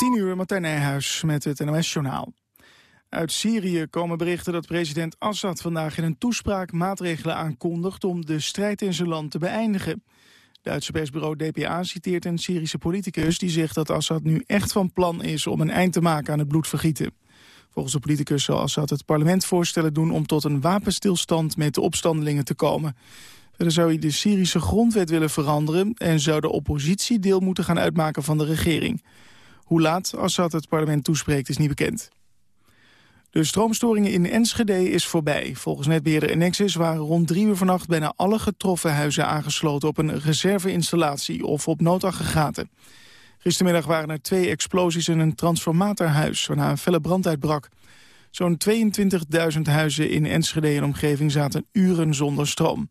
10 uur, Martijn Nijhuis met het NOS-journaal. Uit Syrië komen berichten dat president Assad vandaag in een toespraak maatregelen aankondigt om de strijd in zijn land te beëindigen. Duitse persbureau DPA citeert een Syrische politicus die zegt dat Assad nu echt van plan is om een eind te maken aan het bloedvergieten. Volgens de politicus zal Assad het parlement voorstellen doen om tot een wapenstilstand met de opstandelingen te komen. Verder zou hij de Syrische grondwet willen veranderen en zou de oppositie deel moeten gaan uitmaken van de regering. Hoe laat Assad het parlement toespreekt is niet bekend. De stroomstoringen in Enschede is voorbij. Volgens netbeheerder Enexis waren rond drie uur vannacht bijna alle getroffen huizen aangesloten op een reserveinstallatie of op noodaggregaten. Gistermiddag waren er twee explosies in een transformatorhuis waarna een felle brand uitbrak. Zo'n 22.000 huizen in Enschede en omgeving zaten uren zonder stroom.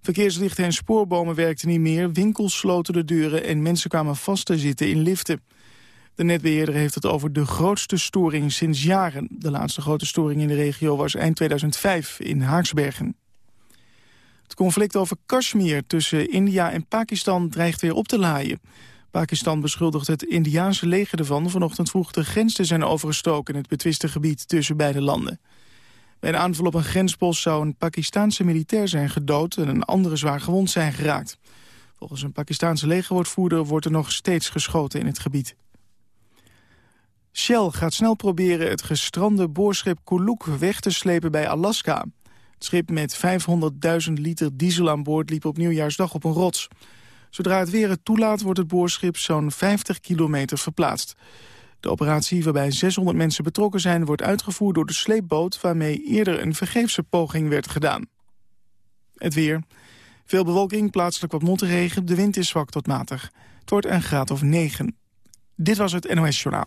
Verkeerslichten en spoorbomen werkten niet meer, winkels sloten de deuren en mensen kwamen vast te zitten in liften. De netbeheerder heeft het over de grootste storing sinds jaren. De laatste grote storing in de regio was eind 2005 in Haaksbergen. Het conflict over Kashmir tussen India en Pakistan dreigt weer op te laaien. Pakistan beschuldigt het Indiaanse leger ervan vanochtend vroeg de grens te zijn overgestoken in het betwiste gebied tussen beide landen. Bij een aanval op een grenspost zou een Pakistaanse militair zijn gedood en een andere zwaar gewond zijn geraakt. Volgens een Pakistaanse legerwoordvoerder wordt er nog steeds geschoten in het gebied. Shell gaat snel proberen het gestrande boorschip Kuluk weg te slepen bij Alaska. Het schip met 500.000 liter diesel aan boord liep op nieuwjaarsdag op een rots. Zodra het weer het toelaat wordt het boorschip zo'n 50 kilometer verplaatst. De operatie, waarbij 600 mensen betrokken zijn... wordt uitgevoerd door de sleepboot... waarmee eerder een vergeefse poging werd gedaan. Het weer. Veel bewolking, plaatselijk wat motregen. De wind is zwak tot matig. Het wordt een graad of 9. Dit was het NOS Journaal.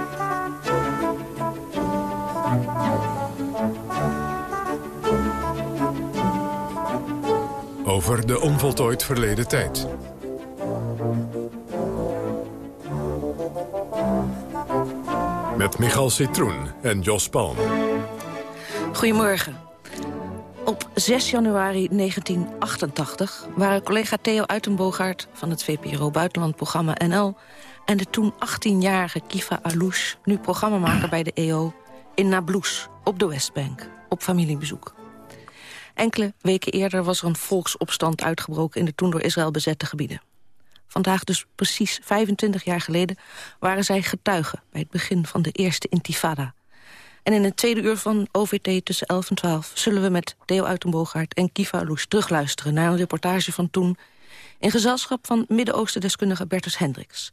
Over de onvoltooid verleden tijd. Met Michal Citroen en Jos Palm. Goedemorgen. Op 6 januari 1988 waren collega Theo Uitenboogaard... van het VPRO Buitenlandprogramma NL... en de toen 18-jarige Kiva Alouche, nu programmamaker bij de EO... in Nablus, op de Westbank, op familiebezoek. Enkele weken eerder was er een volksopstand uitgebroken... in de toen door Israël bezette gebieden. Vandaag dus precies 25 jaar geleden waren zij getuigen... bij het begin van de eerste intifada. En in het tweede uur van OVT tussen 11 en 12... zullen we met Deo Uitenboogaard en Kiva Loes terugluisteren... naar een reportage van toen... in gezelschap van Midden-Oosten-deskundige Bertus Hendricks.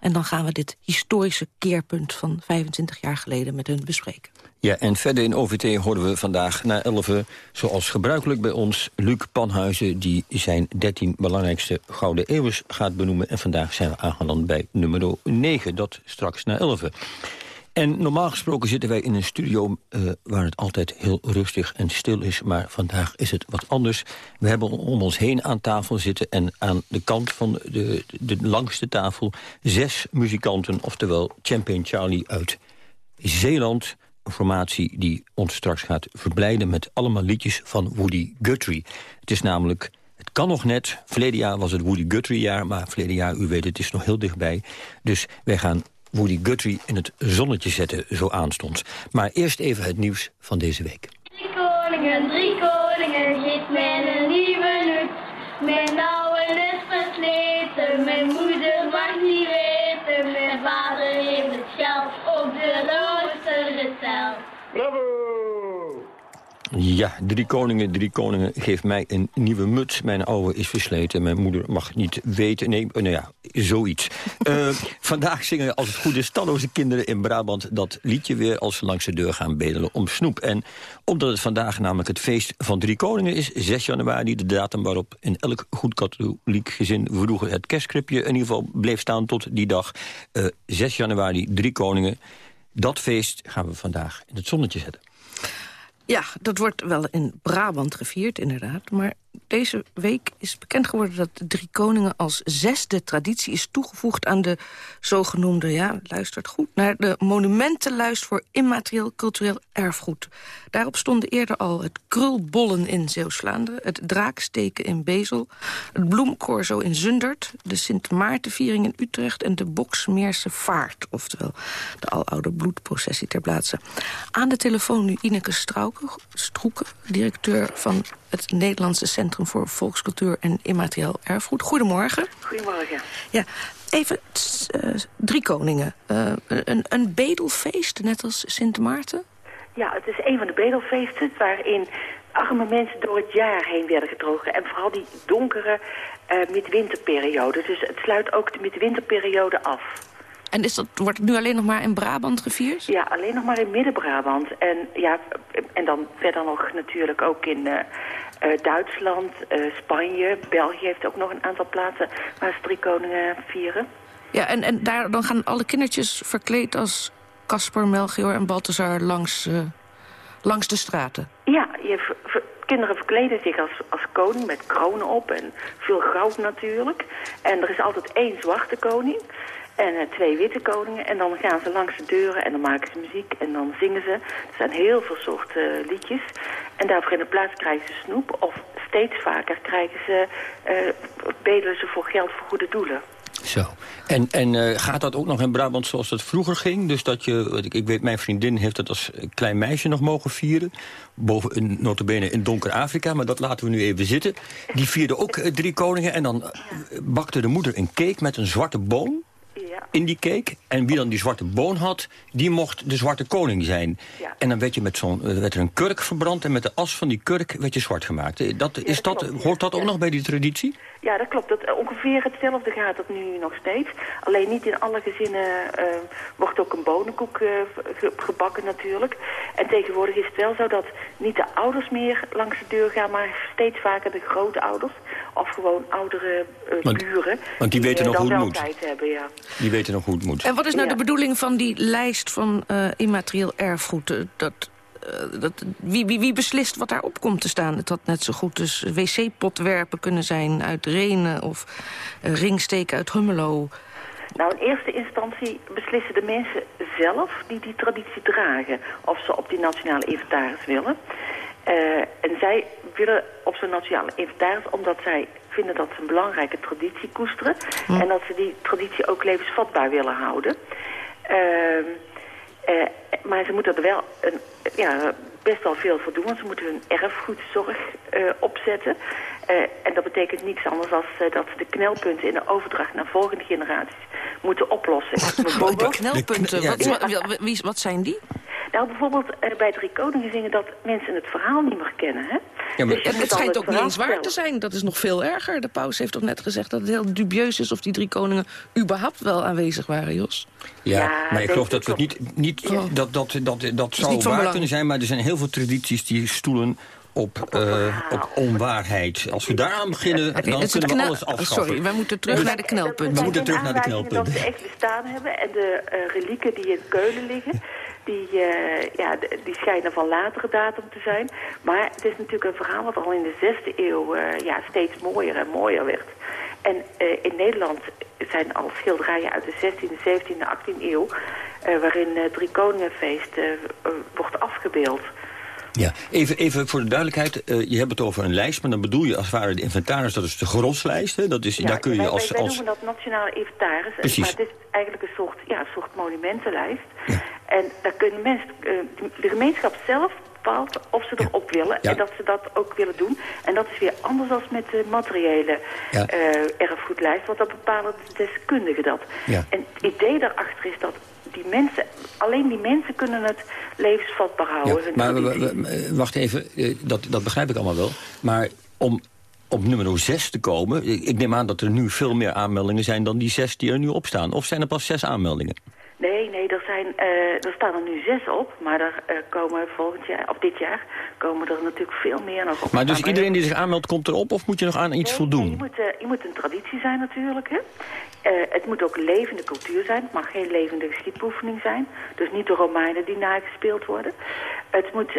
En dan gaan we dit historische keerpunt van 25 jaar geleden met hun bespreken. Ja, en verder in OVT horen we vandaag na 11, zoals gebruikelijk bij ons... Luc Panhuizen, die zijn 13 belangrijkste Gouden Eeuwers gaat benoemen. En vandaag zijn we aangeland bij nummer 9, dat straks na 11. En normaal gesproken zitten wij in een studio uh, waar het altijd heel rustig en stil is. Maar vandaag is het wat anders. We hebben om ons heen aan tafel zitten en aan de kant van de, de, de langste tafel... zes muzikanten, oftewel Champion Charlie uit Zeeland... Formatie die ons straks gaat verblijden met allemaal liedjes van Woody Guthrie. Het is namelijk het kan nog net. Verleden jaar was het Woody Guthrie jaar, maar verleden jaar, u weet het, is nog heel dichtbij. Dus wij gaan Woody Guthrie in het zonnetje zetten, zo aanstonds. Maar eerst even het nieuws van deze week. Drie koningen, drie koningen, geef mij Ja, drie koningen, drie koningen, geef mij een nieuwe muts. Mijn oude is versleten, mijn moeder mag niet weten. Nee, nou ja, zoiets. uh, vandaag zingen als het goed is talloze kinderen in Brabant... dat liedje weer als ze langs de deur gaan bedelen om snoep. En omdat het vandaag namelijk het feest van drie koningen is... 6 januari, de datum waarop in elk goed katholiek gezin... vroeger het kerstkripje in ieder geval bleef staan tot die dag. Uh, 6 januari, drie koningen Dat feest gaan we vandaag in het zonnetje zetten. Ja, dat wordt wel in Brabant gevierd, inderdaad. Maar deze week is bekend geworden dat de Drie Koningen als zesde traditie is toegevoegd aan de zogenoemde, ja, luistert goed, naar de monumentenlijst voor immaterieel cultureel erfgoed. Daarop stonden eerder al het krulbollen in Zeeuws-Vlaanderen, het draaksteken in Bezel, het bloemcorso in Zundert, de Sint Maartenviering in Utrecht en de Boksmeerse Vaart, oftewel de aloude bloedprocessie ter plaatse. Aan de telefoon nu Ineke Strauke, Stroeken, directeur van het Nederlandse Centrum voor Volkscultuur en Immaterieel Erfgoed. Goedemorgen. Goedemorgen. Ja, even uh, Drie Koningen. Uh, een, een bedelfeest, net als Sint Maarten? Ja, het is een van de bedelfeesten waarin arme mensen door het jaar heen werden gedrogen. En vooral die donkere uh, midwinterperiode. Dus het sluit ook de midwinterperiode af. En is dat, wordt het nu alleen nog maar in Brabant gevierd? Ja, alleen nog maar in Midden-Brabant. En, ja, en dan verder nog natuurlijk ook in uh, uh, Duitsland, uh, Spanje. België heeft ook nog een aantal plaatsen waar ze drie koningen vieren. Ja, en, en daar, dan gaan alle kindertjes verkleed als Casper, Melchior en Balthazar langs, langs de straten? Ja, je kinderen verkleden zich als, als koning met kronen op en veel goud natuurlijk. En er is altijd één zwarte koning. En uh, twee witte koningen. En dan gaan ze langs de deuren en dan maken ze muziek en dan zingen ze. Er zijn heel veel soorten uh, liedjes. En daarvoor in de plaats krijgen ze snoep. Of steeds vaker krijgen ze, uh, bedelen ze voor geld voor goede doelen. Zo. En, en gaat dat ook nog in Brabant zoals dat vroeger ging? Dus dat je, ik, ik weet, mijn vriendin heeft dat als klein meisje nog mogen vieren. Boven, notabene in donker Afrika, maar dat laten we nu even zitten. Die vierde ook drie koningen en dan bakte de moeder een cake met een zwarte boom. In die cake. En wie dan die zwarte boon had, die mocht de zwarte koning zijn. Ja. En dan werd, je met zo'n, uh, werd er een kurk verbrand en met de as van die kurk werd je zwart gemaakt. Dat, is dat dat, klopt, hoort dat ook nog bij die traditie? Ja, dat klopt. Dat, uh, ongeveer hetzelfde gaat het nu nog steeds. Alleen niet in alle gezinnen uh, wordt ook een bonenkoek uh, ge gebakken natuurlijk. En tegenwoordig is het wel zo dat niet de ouders meer langs de deur gaan... maar steeds vaker de grootouders of gewoon oudere want, buren... Want die weten nog hoe het moet. tijd hebben, ja. Die weten nog hoe het moet. En wat is nou Ja. de bedoeling van die lijst van uh, immaterieel erfgoed? Uh, dat, uh, dat, wie, wie, wie beslist wat daarop komt te staan? Het had net zo goed dus wc-potwerpen kunnen zijn uit Renen... of ringsteken uit Hummelo. Nou, in eerste instantie beslissen de mensen zelf die die traditie dragen... of ze op die nationale inventaris willen. Uh, en zij willen op zo'n nationale inventaris omdat zij vinden dat ze een belangrijke traditie koesteren... Hm. en dat ze die traditie ook levensvatbaar willen houden. Uh, uh, maar ze moeten er wel een, ja, best wel veel voor doen, want ze moeten hun erfgoedzorg uh, opzetten. Uh, en dat betekent niets anders dan uh, dat ze de knelpunten in de overdracht naar volgende generaties moeten oplossen. De knelpunten, wat, wat, zijn die? Nou, bijvoorbeeld uh, bij Drie Koningen zingen dat mensen het verhaal niet meer kennen. Hè? Ja, maar dus het, het schijnt ook niet eens waar te zijn. Dat is nog veel erger. De paus heeft toch net gezegd dat het heel dubieus is... of die Drie Koningen überhaupt wel aanwezig waren, Jos? Ja, ja maar ik geloof dat we niet... niet oh. Dat, dat, dat, dat, zou waar belang. kunnen zijn, maar er zijn heel veel tradities die stoelen op, uh, op onwaarheid. Als we daaraan beginnen, okay, dan kunnen we alles afschaffen. Sorry, we moeten terug dus, naar de knelpunten. We moeten terug naar de knelpunten. Dat ze echt bestaan hebben en de uh, relieken die in Keulen liggen... Die, uh, ja, die schijnen van latere datum te zijn. Maar het is natuurlijk een verhaal wat al in de zesde eeuw uh, ja, steeds mooier en mooier werd. En uh, in Nederland zijn al schilderijen uit de 16e, 17e, 18e eeuw... waarin het Drie Koningenfeest wordt afgebeeld. Ja, even, even voor de duidelijkheid. Uh, je hebt het over een lijst, maar dan bedoel je als het ware de inventaris. Dat is de groslijst, hè? Dat is, ja, daar kun je wij, als, wij, wij als... noemen dat nationale inventaris. Precies. Maar het is eigenlijk een soort, ja, een soort monumentenlijst. Ja. En daar kunnen mensen, uh, de gemeenschap zelf bepaalt of ze erop ja. willen. Ja. En dat ze dat ook willen doen. En dat is weer anders dan met de materiële ja. uh, erfgoedlijst. Want dat bepalen de deskundigen dat. En het idee daarachter is dat die mensen, alleen die mensen kunnen het levensvatbaar houden. Ja, maar wacht even, dat, dat begrijp ik allemaal wel. Maar om op nummer 6 te komen, ik neem aan dat er nu veel meer aanmeldingen zijn dan die zes die er nu op staan. Of zijn er pas zes aanmeldingen? Nee, nee, er, zijn, uh, er staan er nu zes op, maar er uh, komen volgend jaar, of dit jaar, komen er natuurlijk veel meer nog op. Maar dus iedereen die zich aanmeldt komt erop of moet je nog aan iets nee, voldoen? Je, moet, uh, je moet een traditie zijn natuurlijk, hè. het moet ook levende cultuur zijn, het mag geen levende geschiedbeoefening zijn. Dus niet de Romeinen die nagespeeld worden. Het moet,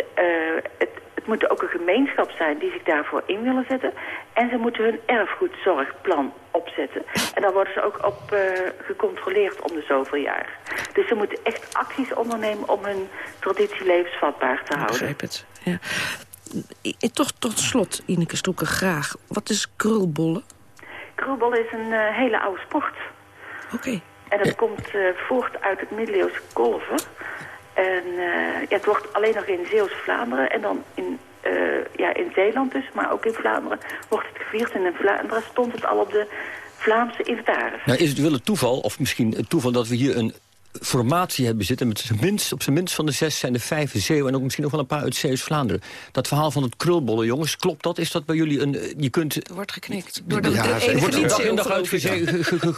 het, het moet ook een gemeenschap zijn die zich daarvoor in willen zetten. En ze moeten hun erfgoedzorgplan opzetten. En dan worden ze ook op uh, gecontroleerd om de zoveel jaar. Dus ze moeten echt acties ondernemen om hun traditie levensvatbaar te houden. Ik begrijp het, ja. Toch tot slot, Ineke Stoeken, graag. Wat is krulbollen? Krulbollen is een uh, hele oude sport. Oké. Okay. En dat komt uh, voort uit het middeleeuwse kolven. En ja, het wordt alleen nog in Zeeuws-Vlaanderen en dan in uh, ja, in Zeeland dus, maar ook in Vlaanderen wordt het gevierd. En in Vlaanderen stond het al op de Vlaamse inventaris. Nou, is het wel het toeval, of misschien het toeval dat we hier een formatie hebben zitten... met zijn minst, op zijn minst van de zes zijn de vijf Zeeuwen... en ook misschien nog wel een paar uit Zeeuws-Vlaanderen. Dat verhaal van het krulbollen, jongens, klopt dat? Is dat bij jullie een... Je kunt... Er wordt geknikt. Door de, ja, de wordt dag in dag uit?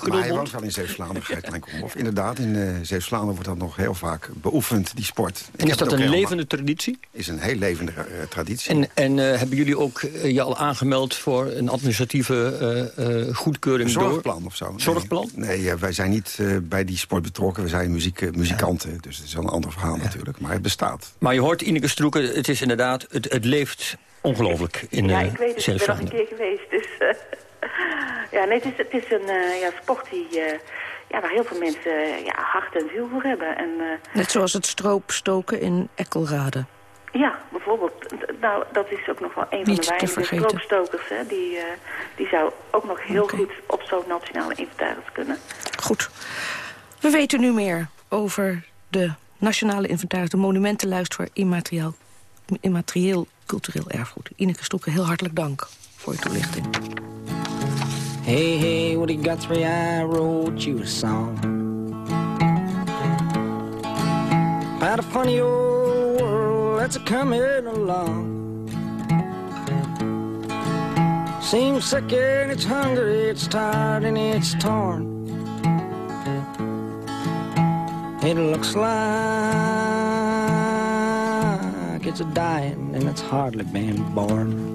Maar hij woont wel in Zeeuws-Vlaanderen, Of inderdaad, in uh, Zeeuws-Vlaanderen wordt dat nog heel vaak beoefend, die sport. En is dat een levende traditie? Is een heel levende uh, traditie. En, en uh, hebben jullie ook je al aangemeld voor een administratieve goedkeuring? Een zorgplan door? of zo? Zorgplan? Nee, nee wij zijn niet bij die sport betrokken. We zijn muziek, muziek kanten. Dus het is wel een ander verhaal natuurlijk. Maar het bestaat. Maar je hoort Ineke Stroeken, het is inderdaad, het, het leeft ongelooflijk in Ja, ik weet het. Ik ben nog een keer geweest. Dus, uh, ja, nee, het is, het is een uh, ja, sport die, uh, ja, waar heel veel mensen ja, hart en ziel voor hebben. En, Net zoals het stroopstoken in Ekkelrade. Ja, bijvoorbeeld. Nou, dat is ook nog wel een van de weinige stroopstokers. Hè, die, die zou ook nog heel okay. goed op zo'n nationale inventaris kunnen. Goed. We weten nu meer over de nationale inventaris, de monumentenlijst voor immaterieel, immaterieel cultureel erfgoed. Ineke Stoeken, heel hartelijk dank voor je toelichting. Hey, hey, Woody Guthrie, I wrote you a song About a funny old world that's a-coming along Seems sick and it's hungry, it's tired and it's torn It looks like it's dying and it's hardly been born.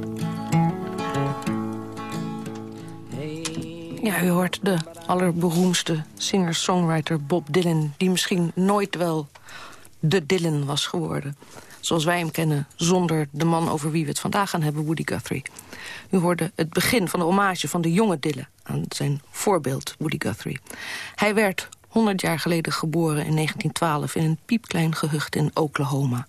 Ja, u hoort de allerberoemdste singer-songwriter Bob Dylan... die misschien nooit wel de Dylan was geworden. Zoals wij hem kennen, zonder de man over wie we het vandaag gaan hebben, Woody Guthrie. U hoorde het begin van de hommage van de jonge Dylan... aan zijn voorbeeld, Woody Guthrie. Hij werd 100 jaar geleden geboren in 1912 in een piepklein gehucht in Oklahoma.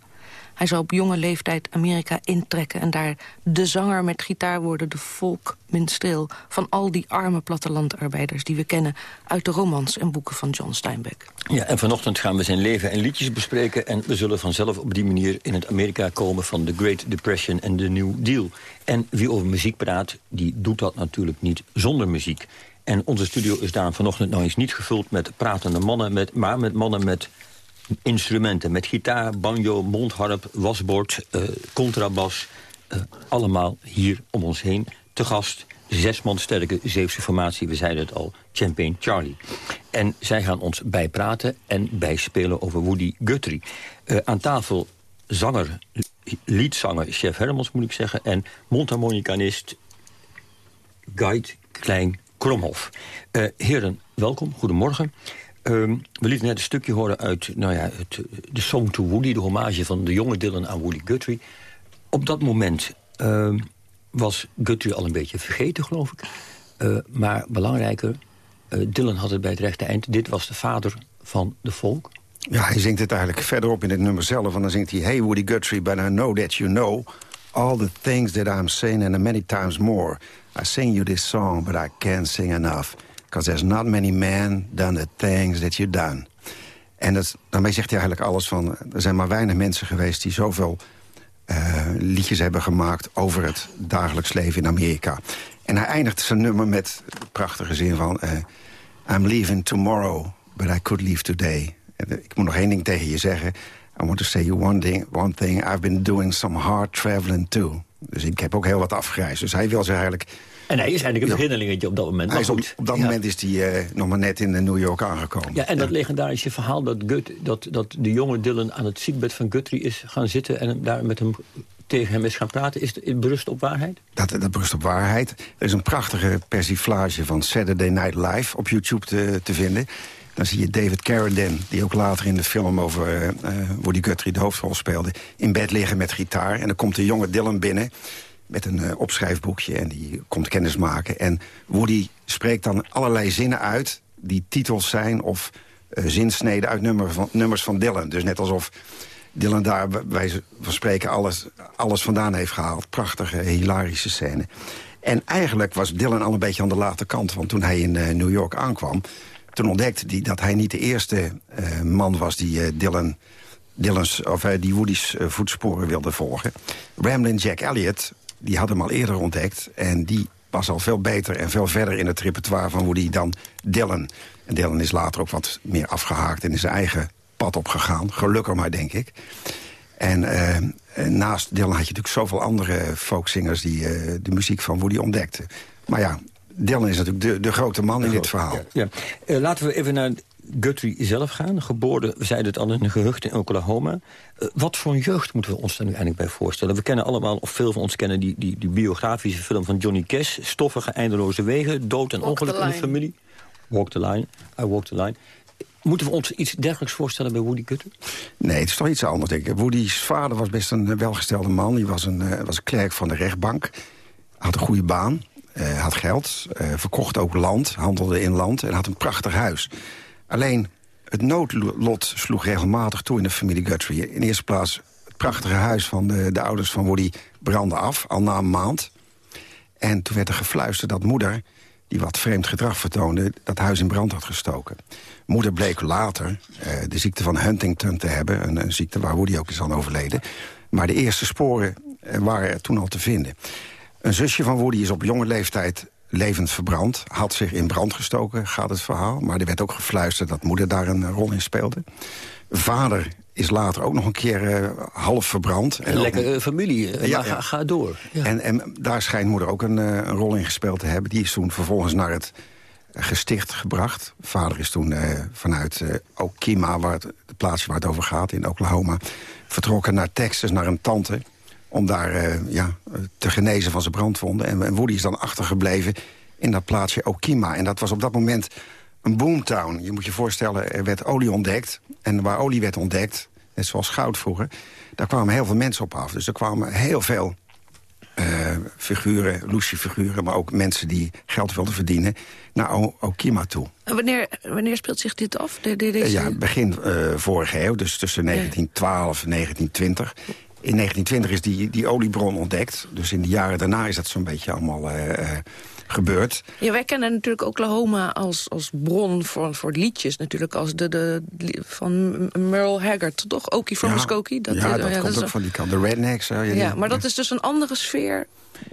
Hij zou op jonge leeftijd Amerika intrekken... en daar de zanger met gitaar worden, de volkminstreel... van al die arme plattelandarbeiders die we kennen... uit de romans en boeken van John Steinbeck. Ja, en vanochtend gaan we zijn leven en liedjes bespreken... en we zullen vanzelf op die manier in het Amerika komen... van de Great Depression en de New Deal. En wie over muziek praat, die doet dat natuurlijk niet zonder muziek. En onze studio is daarom vanochtend nog eens niet gevuld met pratende mannen... Met, maar met mannen met instrumenten. Met gitaar, banjo, mondharp, wasbord, uh, contrabas. Uh, allemaal hier om ons heen. Te gast, zes man sterke Zeeuwse formatie. We zeiden het al, Champagne Charlie. En zij gaan ons bijpraten en bijspelen over Woody Guthrie. Uh, aan tafel zanger, liedzanger Chef Hermans moet ik zeggen... en mondharmonicanist Guide Klein Kromhof. Uh, heren, welkom, goedemorgen. Um, we lieten net een stukje horen uit nou ja, het, de Song to Woody... de hommage van de jonge Dylan aan Woody Guthrie. Op dat moment uh, was Guthrie al een beetje vergeten, geloof ik. Uh, maar belangrijker, Dylan had het bij het rechte eind. Dit was de vader van de folk. Ja, hij zingt het eigenlijk verderop in het nummer zelf. En dan zingt hij... Hey Woody Guthrie, but I know that you know... all the things that I'm saying and many times more... I sing you this song, but I can't sing enough. Because there's not many men done the things that you done. En dat, daarmee zegt hij eigenlijk alles van... er zijn maar weinig mensen geweest die zoveel uh, liedjes hebben gemaakt... over het dagelijks leven in Amerika. En hij eindigt zijn nummer met de prachtige zin van... Uh, I'm leaving tomorrow, but I could leave today. Ik moet nog één ding tegen je zeggen. I want to say you one thing, one thing. I've been doing some hard traveling too. Dus ik heb ook heel wat afgereisd. Dus hij wil zich eigenlijk En hij is eigenlijk een beginnelingetje op dat moment. Hij is op, op dat Ja. moment is hij eh, nog maar net in New York aangekomen. Ja, en dat legendarische verhaal dat, Gut, dat, dat de jonge Dylan aan het ziekbed van Guthrie is gaan zitten... en daar met hem tegen hem is gaan praten, is het berust op waarheid? Dat, dat berust op waarheid. Er is een prachtige persiflage van Saturday Night Live op YouTube te, te vinden. Dan zie je David Carradine, die ook later in de film over eh, eh, Woody Guthrie de hoofdrol speelde... in bed liggen met gitaar. En dan komt de jonge Dylan binnen met een eh, opschrijfboekje en die komt kennis maken. En Woody spreekt dan allerlei zinnen uit die titels zijn... of zinsneden uit van, nummers van Dylan. Dus net alsof Dylan daar wijze van spreken alles, alles vandaan heeft gehaald. Prachtige, hilarische scène. En eigenlijk was Dylan al een beetje aan de late kant. Want toen hij in New York aankwam... toen ontdekte hij dat hij niet de eerste eh, man was die eh, Dylan... Dylan's, of, eh, die Woody's voetsporen wilde volgen. Ramblin' Jack Elliott, die had hem al eerder ontdekt... en die was al veel beter en veel verder in het repertoire van Woody dan Dylan. En Dylan is later ook wat meer afgehaakt en in zijn eigen pad opgegaan. Gelukkig maar, denk ik. En naast Dylan had je natuurlijk zoveel andere folkzingers... die de muziek van Woody ontdekten. Maar ja, Dylan is natuurlijk de, de grote man in dit verhaal. Ja. Eh, laten we even naar Guthrie zelf gaan. Geboren, we zeiden het al, in een gehucht in Oklahoma. Eh, wat voor een jeugd moeten we ons daar nu eigenlijk bij voorstellen? We kennen allemaal, of veel van ons kennen... die, die, die biografische film van Johnny Cash. Stoffige, eindeloze wegen, dood en Walk ongeluk in de familie. Walk the line, I walk the line. Moeten we ons iets dergelijks voorstellen bij Woody Guthrie? Nee, het is toch iets anders, denk ik. Woody's vader was best een welgestelde man. Die was een, eh, was een klerk van de rechtbank. Had een goede baan, eh, had geld, eh, verkocht ook land, handelde in land... en had een prachtig huis. Alleen, het noodlot sloeg regelmatig toe in de familie Guthrie. In eerste plaats, het prachtige huis van de, de ouders van Woody brandde af, al na een maand. En toen werd er gefluisterd dat moeder, die wat vreemd gedrag vertoonde... dat huis in brand had gestoken. Moeder bleek later eh, de ziekte van Huntington te hebben. Een, een ziekte waar Woody ook is aan overleden. Maar de eerste sporen waren er toen al te vinden. Een zusje van Woody is op jonge leeftijd levend verbrand. Had zich in brand gestoken, gaat het verhaal. Maar er werd ook gefluisterd dat moeder daar een eh, rol in speelde. Vader is later ook nog een keer eh, half verbrand. En Een lekkere familie, eh, Ja. Ga, ga door. Ja. en, en daar schijnt moeder ook een, een rol in gespeeld te hebben. Die is toen vervolgens naar het gesticht gebracht. Vader is toen vanuit Okima, waar het, het plaatsje waar het over gaat, in Oklahoma... vertrokken naar Texas, naar een tante... om daar eh, ja, te genezen van zijn brandwonden. En, en Woody is dan achtergebleven in dat plaatsje Okima. En dat was op dat moment een boomtown. Je moet je voorstellen, er werd olie ontdekt. En waar olie werd ontdekt, net zoals goud vroeger... daar kwamen heel veel mensen op af. Dus er kwamen heel veel eh, figuren, loesje figuren... maar ook mensen die geld wilden verdienen, naar O- Okima toe. En wanneer, wanneer speelt zich dit af? De, de- ja, begin eh, vorige eeuw, dus tussen 1912 en 1920. In 1920 is die, die oliebron ontdekt. Dus in de jaren daarna is dat zo'n beetje allemaal eh, eh, gebeurd. Ja, wij kennen natuurlijk Oklahoma als, als bron voor, voor liedjes. Natuurlijk als de, de, van Merle Haggard, toch? Okie from ja, Muskogee? ja, is- dat komt ook van die kant. De rednecks. eh, ja, Ja, die- maar dat is dus een andere sfeer.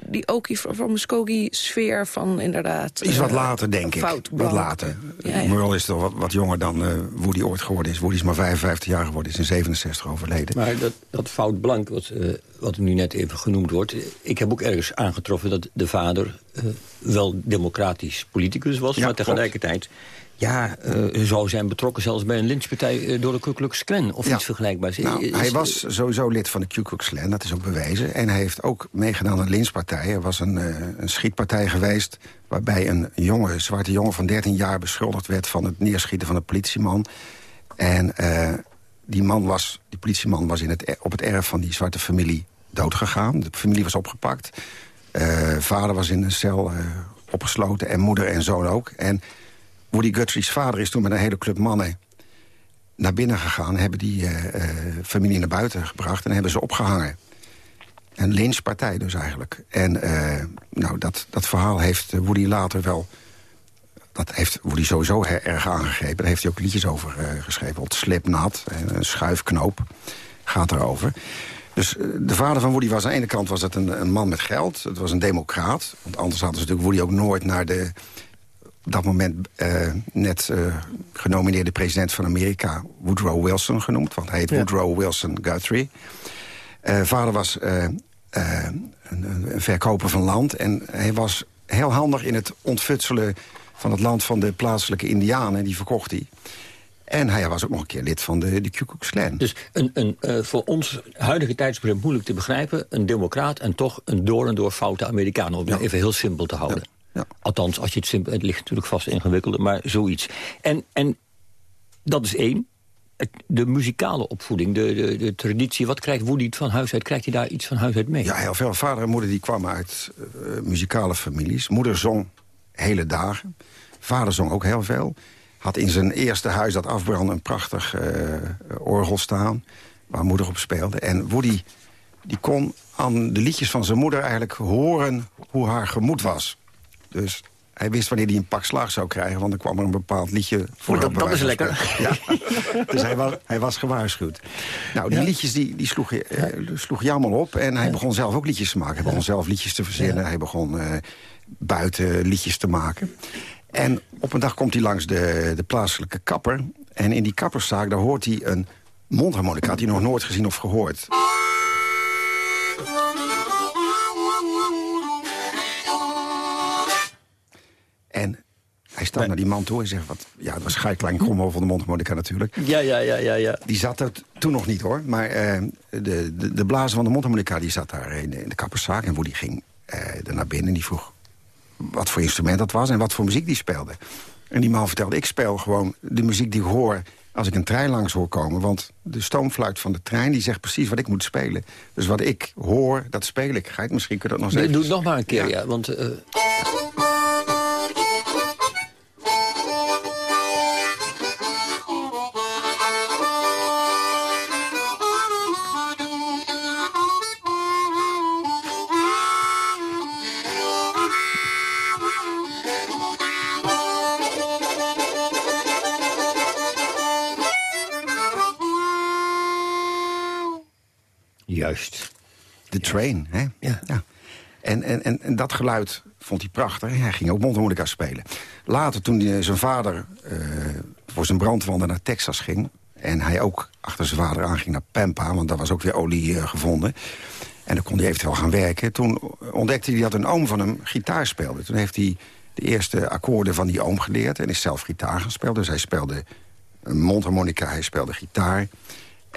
Die Okie from Muskogee sfeer van inderdaad... Is wat eh, later, denk ik. fout, wat later. Ja, ja. Merle is toch wat, wat jonger dan eh Woody ooit geworden is. Woody is maar 55 jaar geworden, is in 67 overleden. Maar dat, dat fout blank, wat, eh, wat nu net even genoemd wordt... ik heb ook ergens aangetroffen dat de vader eh, wel democratisch politicus was... Ja, maar tegelijkertijd ja, eh, zou zijn betrokken zelfs bij een lynchpartij... eh, door de Ku Klux Klan of Ja. iets vergelijkbaars. Nou, Is- hij was sowieso lid van de Ku Klux Klan, dat is ook bewezen. En hij heeft ook meegedaan aan lynchpartijen. Er was een, eh, een schietpartij geweest waarbij een jongen, zwarte jongen van 13 jaar... beschuldigd werd van het neerschieten van een politieman. En die man was, die politieman was in het, op het erf van die zwarte familie doodgegaan. De familie was opgepakt. Vader was in een cel opgesloten en moeder en zoon ook. En Woody Guthrie's vader is toen met een hele club mannen naar binnen gegaan... hebben die eh, eh, familie naar buiten gebracht en hebben ze opgehangen. Een lynchpartij dus eigenlijk. En eh, nou, dat, dat verhaal heeft Woody later wel... dat heeft Woody sowieso erg aangegrepen. Daar heeft hij ook liedjes over eh, geschreven. Slipnat, en schuifknoop gaat erover. Dus de vader van Woody was aan de ene kant was het een, een man met geld. Het was een democraat. Want anders hadden ze natuurlijk Woody ook nooit naar de dat moment eh, net eh, genomineerde president van Amerika... Woodrow Wilson genoemd, want hij heet Woodrow Wilson Guthrie. Eh, vader was een, een verkoper van land en hij was heel handig in het ontfutselen van het land van de plaatselijke indianen. Die verkocht hij. En hij was ook nog een keer lid van de, de Ku Klux Klan. Dus een, een, uh, voor ons huidige tijdsbegrip moeilijk te begrijpen... een democraat en toch een door en door foute Amerikaan. Om het even heel simpel te houden. Ja. Althans, als je het simpel... Het ligt natuurlijk vast ingewikkeld, maar zoiets. En, en dat is één. de muzikale opvoeding, de, de, de, traditie. Wat krijgt Woody van huis uit? Krijgt hij daar iets van huis uit mee? Ja, heel veel. Vader en moeder die kwamen uit uh, muzikale families. Moeder zong hele dagen. Vader zong ook heel veel. Had in zijn eerste huis dat afbrandde een prachtig uh, orgel staan... waar moeder op speelde. En Woody die kon aan de liedjes van zijn moeder eigenlijk horen hoe haar gemoed was. Dus hij wist wanneer hij een pak slag zou krijgen... want dan kwam er een bepaald liedje voor. dat, dat is lekker. Ja. dus hij was, hij was gewaarschuwd. Nou, die liedjes die, die sloeg, je, uh, sloeg je allemaal op. En hij begon zelf ook liedjes te maken. Hij begon zelf liedjes te verzinnen. Hij begon uh, buiten liedjes te maken. En op een dag komt hij langs de, de plaatselijke kapper. En in die kapperszaak, daar hoort hij een mondharmonica... had hij nog nooit gezien of gehoord. Hij staat naar die man toe en zegt... Wat, ja, dat was Gijs Klein van de mondharmonica natuurlijk. Ja, ja, ja, ja, ja. Die zat er toen nog niet, hoor. Maar uh, de, de, de blazer van de mondharmonica die zat daar in de, in de kapperszaak. En die ging uh, er naar binnen en die vroeg wat voor instrument dat was en wat voor muziek die speelde. En die man vertelde, ik speel gewoon de muziek die ik hoor als ik een trein langs hoor komen. Want de stoomfluit van de trein die zegt precies wat ik moet spelen. Dus wat ik hoor, dat speel ik. Ga ik misschien kunnen dat nog eens Doe het nog maar een keer, ja. want... Uh... Juist. De train, hè? Ja. ja. En, en, en, en, dat geluid vond hij prachtig. Hij ging ook mondharmonica spelen. Later, toen hij, zijn vader uh, voor zijn brandwanden naar Texas ging... en hij ook achter zijn vader aanging naar Pampa... want daar was ook weer olie uh, gevonden... en dan kon hij eventueel gaan werken... toen ontdekte hij dat een oom van hem gitaar speelde. Toen heeft hij de eerste akkoorden van die oom geleerd... en is zelf gitaar gaan spelen. Dus hij speelde mondharmonica, hij speelde gitaar...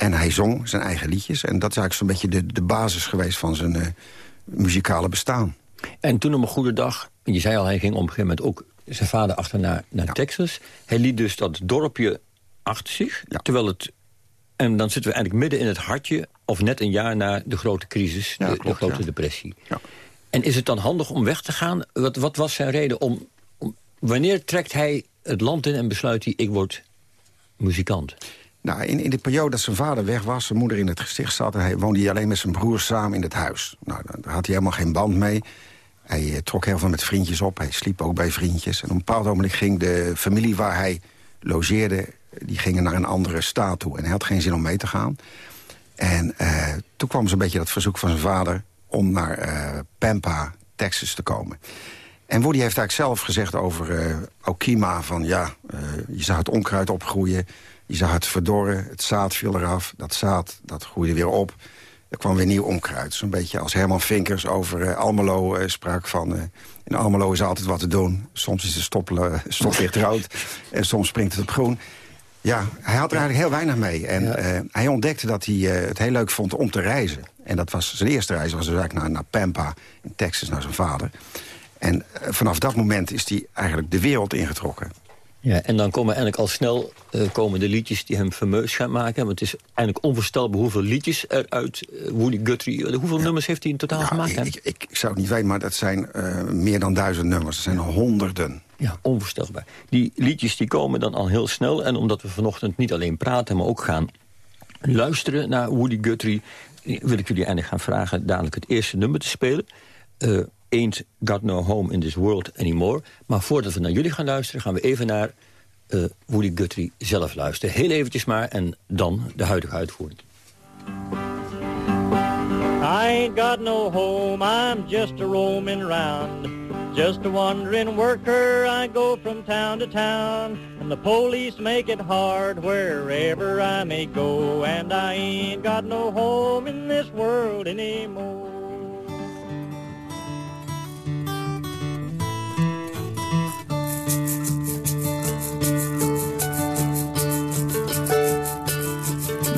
En hij zong zijn eigen liedjes. En dat is eigenlijk zo'n beetje de, de basis geweest van zijn uh, muzikale bestaan. En toen op een goede dag, je zei al, hij ging op een gegeven moment ook zijn vader achterna naar Texas. Hij liet dus dat dorpje achter zich, terwijl het... En dan zitten we eigenlijk midden in het hartje... of net een jaar na de grote crisis, de, de, grote depressie. En is het dan handig om weg te gaan? Wat, wat was zijn reden om, om... Wanneer trekt hij het land in en besluit hij... ik word muzikant? Nou, in, in de periode dat zijn vader weg was, zijn moeder in het gesticht zat... hij woonde hij alleen met zijn broers samen in het huis. Nou, daar had hij helemaal geen band mee. Hij eh, trok heel veel met vriendjes op. Hij sliep ook bij vriendjes. En op een bepaald moment ging de familie waar hij logeerde... die gingen naar een andere staat toe. En hij had geen zin om mee te gaan. En uh, toen kwam een beetje dat verzoek van zijn vader... om naar uh, Pampa, Texas te komen. En Woody heeft eigenlijk zelf gezegd over uh, Okima... van ja, je zag het onkruid opgroeien... Je zag het verdorren, het zaad viel eraf. Dat zaad dat groeide weer op. Er kwam weer nieuw onkruid. Zo'n beetje als Herman Vinkers over uh, Almelo uh, sprak van... Uh, in Almelo is altijd wat te doen. Soms is de stoplicht rood en soms springt het op groen. Ja, hij had er eigenlijk heel weinig mee. En hij ontdekte dat hij het heel leuk vond om te reizen. En dat was zijn eerste reis was dus eigenlijk naar, naar Pampa in Texas, naar zijn vader. En vanaf dat moment is hij eigenlijk de wereld ingetrokken. Ja, en dan komen eigenlijk al snel uh, komen de liedjes die hem fameus gaan maken. Want het is eigenlijk onvoorstelbaar hoeveel liedjes er uit uh, Woody Guthrie... Uh, hoeveel nummers heeft hij in totaal gemaakt? Ik, ik, ik, zou het niet weten, maar dat zijn meer dan duizend nummers. Dat zijn honderden. Ja, onvoorstelbaar. Die liedjes die komen dan al heel snel. En omdat we vanochtend niet alleen praten, maar ook gaan luisteren naar Woody Guthrie... wil ik jullie eigenlijk gaan vragen dadelijk het eerste nummer te spelen... Ain't Got No Home in This World Anymore. Maar voordat we naar jullie gaan luisteren... gaan we even naar uh, Woody Guthrie zelf luisteren. Heel eventjes maar en dan de huidige uitvoering. I ain't got no home, I'm just a roaming round. Just a wandering worker, I go from town to town. And the police make it hard wherever I may go. And I ain't got no home in this world anymore.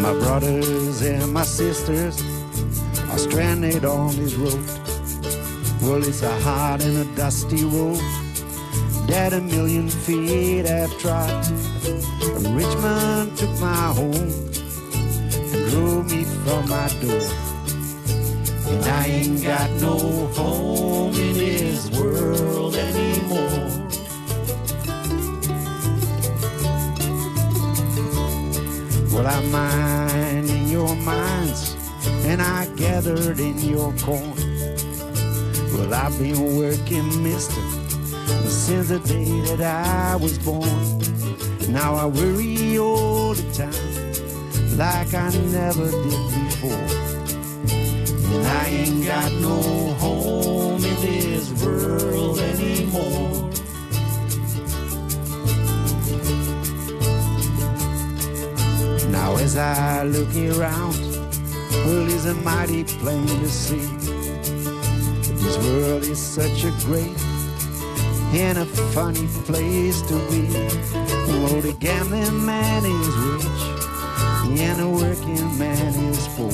My brothers and my sisters are stranded on this road. Well, it's a hard and a dusty road that a million feet have trod. Richmond took my home and drove me from my door. And I ain't got no home in this world anymore. Well, I mined in your mines and I gathered in your corn. Well, I've been working, mister, since the day that I was born. Now I worry all the time, like I never did before. And I ain't got no home in this world anymore. Now as I look around, well, it's a mighty plain to see. This world is such a great and a funny place to be. Oh, the gambling man is rich and the working man is poor.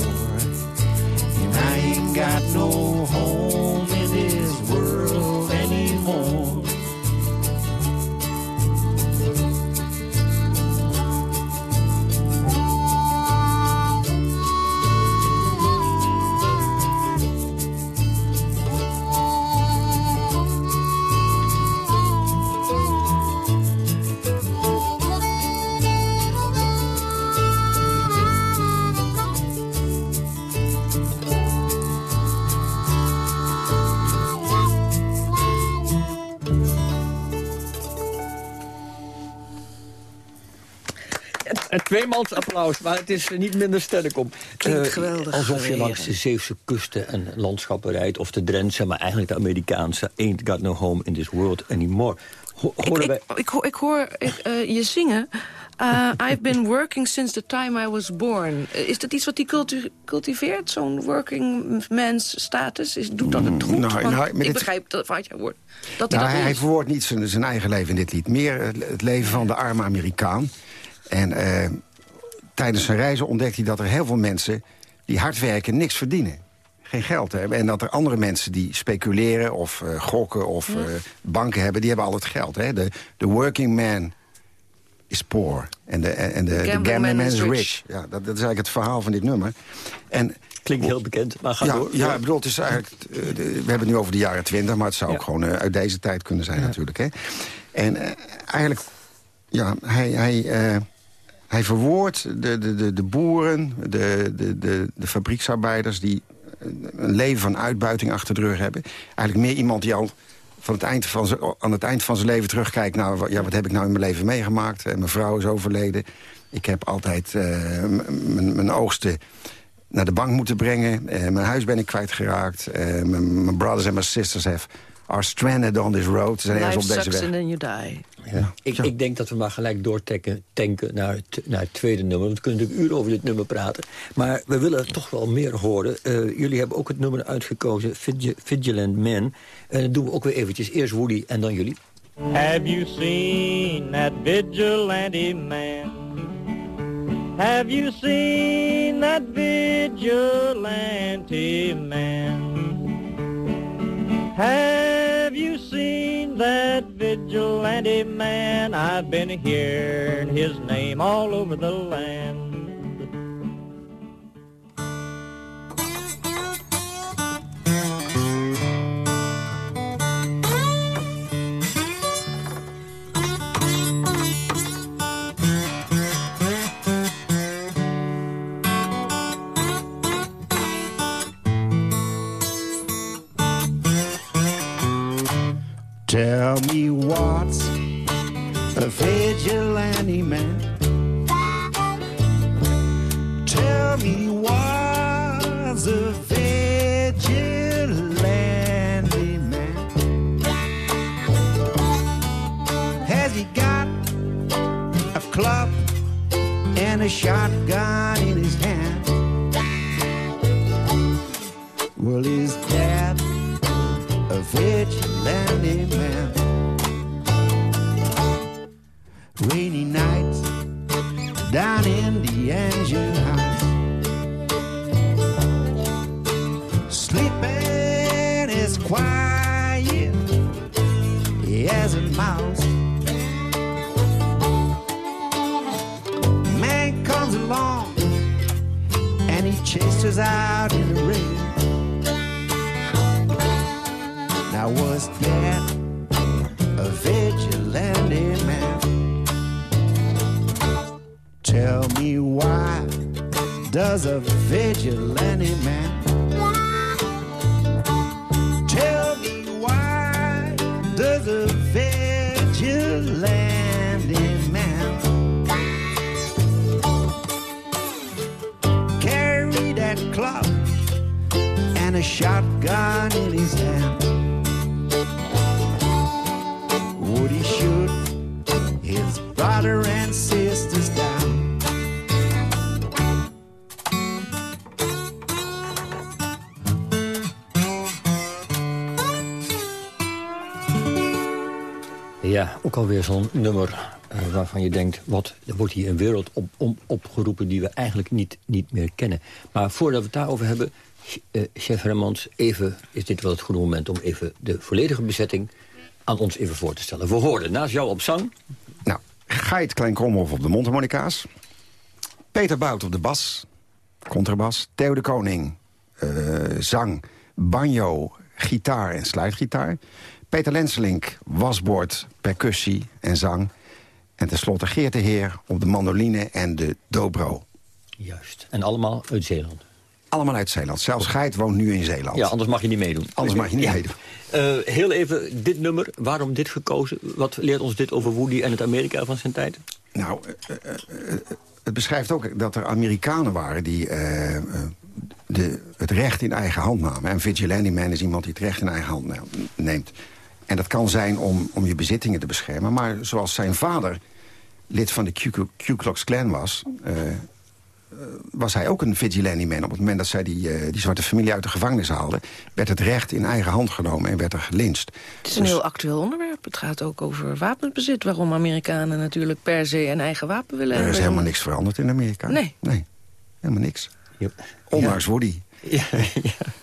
And I ain't got no home in this world anymore. Tweemans applaus, maar het is niet minder sterk om. Klinkt Eh, geweldig Alsof je langs de Zeeuwse kusten en landschappen rijdt... of de Drentse, maar eigenlijk de Amerikaanse... Ain't got no home in this world anymore. Ho Ik, wij... ik, ik, hoor- ik hoor ik, eh, je zingen. Uh, I've been working since the time I was born. Eh, Is dat iets wat hij cultu cultiveert, zo'n working man's status? Is, doet dat het goed? nou, nou, ik dit- begrijp dat, jouw woord dat Nou, hij, dat hij verwoordt niet zijn, zijn eigen leven in dit lied. Meer het, het leven van de arme Amerikaan. En eh, tijdens zijn reizen ontdekt hij dat er heel veel mensen... die hard werken, niks verdienen. Geen geld hebben. En dat er andere mensen die speculeren of eh, gokken of eh, banken hebben... die hebben al het geld. Hè? De, de working man is poor. En de, en de, de gambling, man, is rich. Ja, dat, dat is eigenlijk het verhaal van dit nummer. En Klinkt heel bekend, maar ga ja, door. ja, ik bedoel, het is eigenlijk, eh, de- we hebben het nu over de jaren twintig... maar het zou ook gewoon uit deze tijd kunnen zijn natuurlijk. Hè? En eigenlijk, ja, hij, hij, eh, hij verwoordt de, de, de, de boeren, de, de, de, de fabrieksarbeiders... die een leven van uitbuiting achter de rug hebben. Eigenlijk meer iemand die al van het eind van zijn- aan het eind van zijn leven terugkijkt... nou, ja, wat heb ik nou in mijn leven meegemaakt? En mijn vrouw is overleden. Ik heb altijd eh, m- mijn oogsten naar de bank moeten brengen. Eh, mijn huis ben ik kwijtgeraakt. Eh, mijn brothers en mijn sisters have, are stranded on this road. Ze zijn ergens op deze weg. and then you die. Ja. Ik, ik denk dat we maar gelijk doortanken tanken naar, het, naar het tweede nummer. Want we kunnen natuurlijk uren over dit nummer praten. Maar we willen toch wel meer horen. Eh, jullie hebben ook het nummer uitgekozen, Vigi- Vigilant Man. En dat doen we ook weer eventjes. Eerst Woody en dan jullie. Have you seen that vigilante man? Have you seen that vigilante man? Have you seen that vigilante man? I've been hearing his name all over the land. And a shotgun in his hand? Well, is that a vigilante man. Rainy nights down in the engine he chased us out in the rain. Now was that a vigilante man? Tell me why does a vigilante man? Shotgun in his hand? Would he shoot his brother and sisters down? Ja, ook alweer zo'n nummer eh, waarvan je denkt... wat er wordt hier een wereld op, om, opgeroepen die we eigenlijk niet, niet meer kennen. Maar voordat we het daarover hebben, eh, chef Hermans... even is dit wel het goede moment om even de volledige bezetting... aan ons even voor te stellen. We hoorden naast jou op zang... Nou, Geit Klein Kromhoff op de mondharmonica's. Peter Bout op de bas, contrabas. Theo de Koning, eh, zang, banjo, gitaar en sluitgitaar. Peter Lenselink, wasbord, percussie en zang. En tenslotte Geert de Heer op de mandoline en de dobro. Juist. En allemaal uit Zeeland. Allemaal uit Zeeland. Zelfs Geit woont nu in Zeeland. Ja, anders mag je niet meedoen. Anders mag je niet Ja. meedoen. Eh, heel even, dit nummer, waarom dit gekozen? Wat leert ons dit over Woody en het Amerika van zijn tijd? Nou, eh, eh, het beschrijft ook dat er Amerikanen waren die de, het recht in eigen hand namen. En vigilante man is iemand die het recht in eigen hand ne- neemt. En dat kan zijn om, om je bezittingen te beschermen. Maar zoals zijn vader lid van de Ku, Ku Klux Klan was... was hij ook een vigilante man. Op het moment dat zij die, eh, die zwarte familie uit de gevangenis haalden... werd het recht in eigen hand genomen en werd er gelinst. Het is een heel actueel onderwerp. Het gaat ook over wapenbezit. Waarom Amerikanen natuurlijk per se een eigen wapen willen Er is hebben. helemaal niks veranderd in Amerika. Nee. Nee, helemaal niks. Ja. Ondanks Woody. Ja,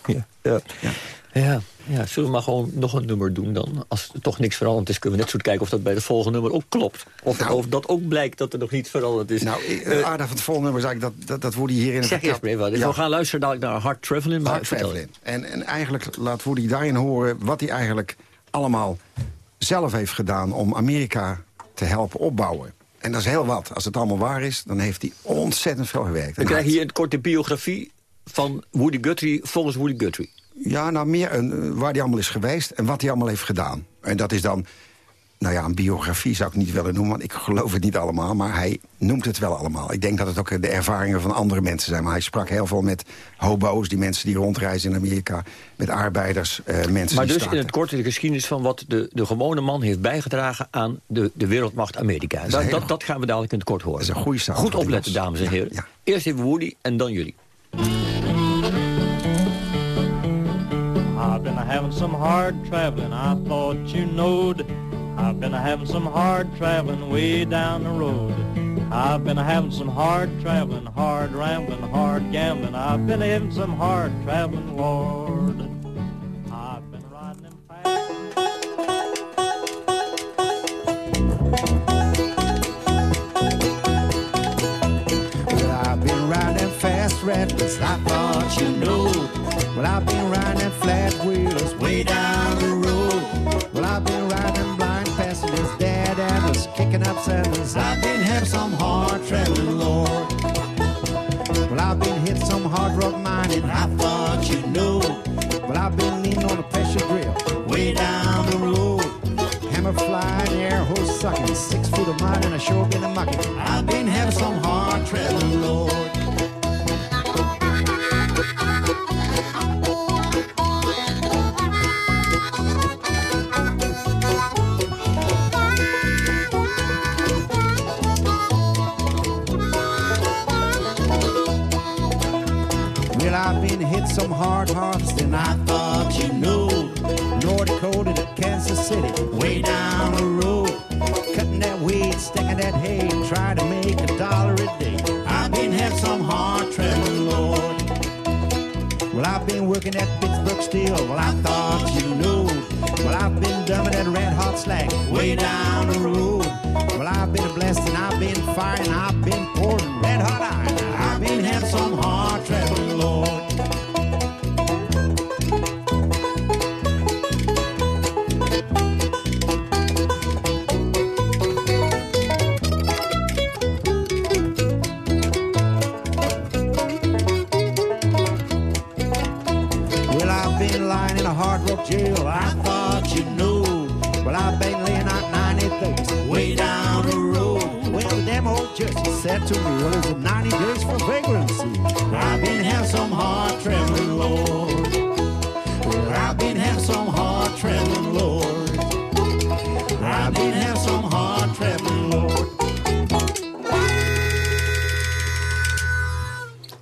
ja, ja, ja. Ja. ja, zullen we maar gewoon nog een nummer doen dan? Als er toch niks veranderd is, kunnen we net zo kijken of dat bij het volgende nummer ook klopt. Of, Nou. of dat ook blijkt dat er nog niets veranderd is. Nou, ik- Eh, het aardige van het volgende nummer is eigenlijk dat, dat, dat Woody hierin... zeg eerst maar even wat. Ja. We gaan luisteren dadelijk naar Hard Traveling. Maar Hard. Traveling. En, en eigenlijk laat Woody daarin horen wat hij eigenlijk allemaal zelf heeft gedaan... om Amerika te helpen opbouwen. En dat is heel wat. Als het allemaal waar is, dan heeft hij ontzettend veel gewerkt. We En krijgen hier een korte biografie van Woody Guthrie volgens Woody Guthrie. Ja, nou meer een, eh, waar hij allemaal is geweest en wat hij allemaal heeft gedaan. En dat is dan, nou ja, een biografie zou ik niet willen noemen... want ik geloof het niet allemaal, maar hij noemt het wel allemaal. Ik denk dat het ook de ervaringen van andere mensen zijn. Maar hij sprak heel veel met hobo's, die mensen die rondreizen in Amerika... met arbeiders, eh, mensen Maar die dus in het kort de geschiedenis van wat de, de gewone man heeft bijgedragen aan de, de wereldmacht Amerika. Dat, dat, dat gaan we dadelijk in het kort horen. Dat is een goede Goed opletten, dames en Ja, heren. ja. Eerst even Woody en dan jullie. I've been having some hard traveling, I thought you knowed. I've been having some hard traveling way down the road. I've been having some hard traveling, hard rambling, hard gambling. I've been having some hard traveling, Lord. Rattles, I thought you know. Well, I've been riding flat wheels way down the road. Well, I've been riding blind passengers, dead animals, kicking up sandals. I've been having some hard traveling, Lord. Well, I've been hit some hard rock mining, I thought you know. Well, I've been leaning on a pressure drill way down the road. Hammer flying, air hose sucking, six foot of mine, and I sure been a mucking. I've been hard harvesting, I thought you knew. North Dakota to Kansas City, way down the road. Cutting that weed, stacking that hay, trying to make a dollar a day. I've been having some hard traveling, Lord. Well, I've been working at Pittsburgh Steel, well, I thought you knew. Well, I've been dumbing that red hot slag, way down the road. Well, I've been blasting, I've been firing, I've been pouring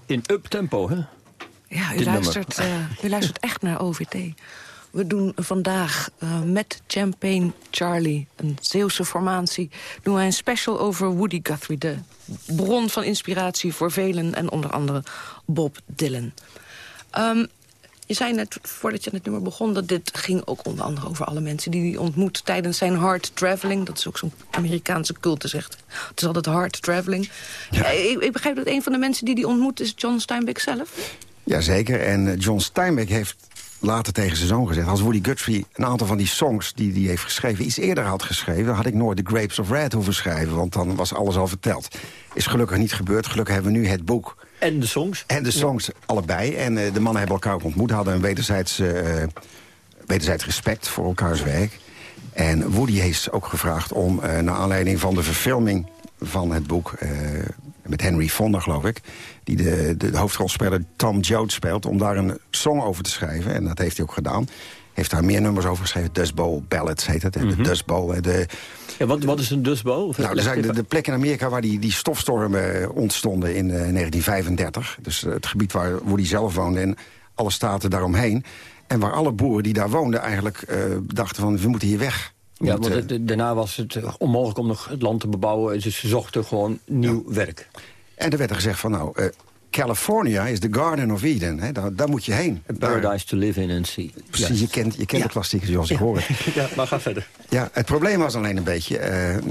In up-tempo, hè? Ja, u luistert, eh, u luistert echt naar OVT. We doen vandaag eh, met Champagne Charlie, een Zeeuwse formatie... doen wij een special over Woody Guthrie, de bron van inspiratie voor velen... en onder andere Bob Dylan. Ehm, je zei net, voordat je het nummer begon... dat dit ging ook onder andere over alle mensen die hij ontmoet... tijdens zijn hard traveling. Dat is ook zo'n Amerikaanse culte, zegt. Het is altijd hard traveling. Eh, Ik, ik begrijp dat een van de mensen die hij ontmoet... is John Steinbeck zelf. Jazeker, en eh, John Steinbeck heeft later tegen zijn zoon gezegd... als Woody Guthrie een aantal van die songs die hij heeft geschreven... iets eerder had geschreven, had ik nooit The Grapes of Red hoeven schrijven... want dan was alles al verteld. Is gelukkig niet gebeurd. Gelukkig hebben we nu het boek. En de songs? En de songs allebei. En eh, de mannen hebben elkaar ook ontmoet, hadden een wederzijds, eh, wederzijds respect voor elkaars werk. En Woody heeft ook gevraagd om, eh, naar aanleiding van de verfilming van het boek... met Henry Fonda, geloof ik... die de, de, hoofdrolspeler Tom Joad speelt... om daar een song over te schrijven. En dat heeft hij ook gedaan. Heeft daar meer nummers over geschreven. Dust Bowl Ballads heet het. En De Dust Bowl. De, Ja, wat, wat is een dustbo? nou, er zijn de, de plek in Amerika waar die, die stofstormen eh, ontstonden in eh, 1935. Dus eh, het gebied waar Woody zelf woonde en alle staten daaromheen. En waar alle boeren die daar woonden eigenlijk eh, dachten van... we moeten hier weg. We Ja, moeten- want het- daarna was het eh, onmogelijk om nog het land te bebouwen. Dus ze zochten gewoon nieuw werk. En er werd er gezegd van nou... California is the Garden of Eden. Hè? Daar, daar moet je heen. A paradise to live in and see. Precies, je kent, je kent de klassiekers zoals ik hoor. het. Ja, maar ga verder. Ja, het probleem was alleen een beetje... eh, eh,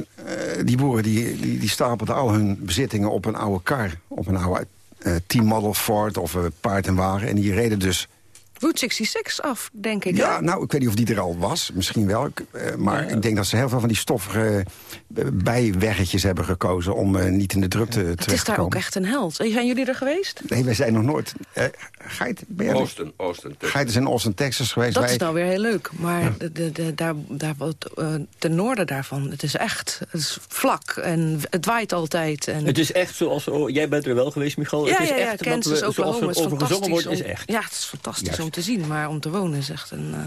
die boeren die, die, die stapelden al hun bezittingen op een oude kar. Op een oude eh T-model Ford of een paard en wagen. En die reden dus... Route 66 af, denk ik. Ja, hè? nou, ik weet niet of die er al was. Misschien wel. Eh, maar ik denk dat ze heel veel van die stoffige eh, bijweggetjes hebben gekozen... om eh, niet in de drukte Het terecht is te daar ook komen. echt een held. Zijn jullie er geweest? Nee, wij zijn nog nooit... Eh Geit, ben jij er? Austin. Geit is in Austin, Texas geweest. Dat Wij- is nou weer heel leuk. Maar de, de, de, daar, daar wat, eh, ten noorden daarvan, het is echt het is vlak en het waait altijd. En, Het is echt zoals... Oh, jij bent er wel geweest, Michal. ja, het is ja, ja, echt Kansas, wat we, zoals er is over gezongen fantastisch. wordt, is echt. Ja, het is fantastisch Juist. om te zien, maar om te wonen is echt een... eh,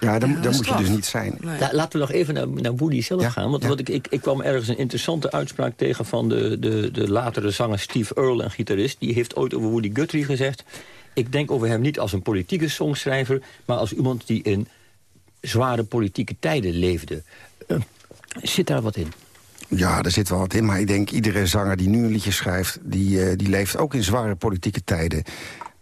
ja, daar een moet je dus niet zijn. nee. La- laten we nog even naar, naar Woody zelf Ja, gaan. Want ja. wat ik, ik, ik kwam ergens een interessante uitspraak tegen... van de, de, de latere zanger Steve Earle, een gitarist. Die heeft ooit over Woody Guthrie gezegd... ik denk over hem niet als een politieke songschrijver... maar als iemand die in zware politieke tijden leefde. Eh, zit daar wat in? Ja, er zit wel wat in. Maar ik denk, iedere zanger die nu een liedje schrijft... die, eh, die leeft ook in zware politieke tijden.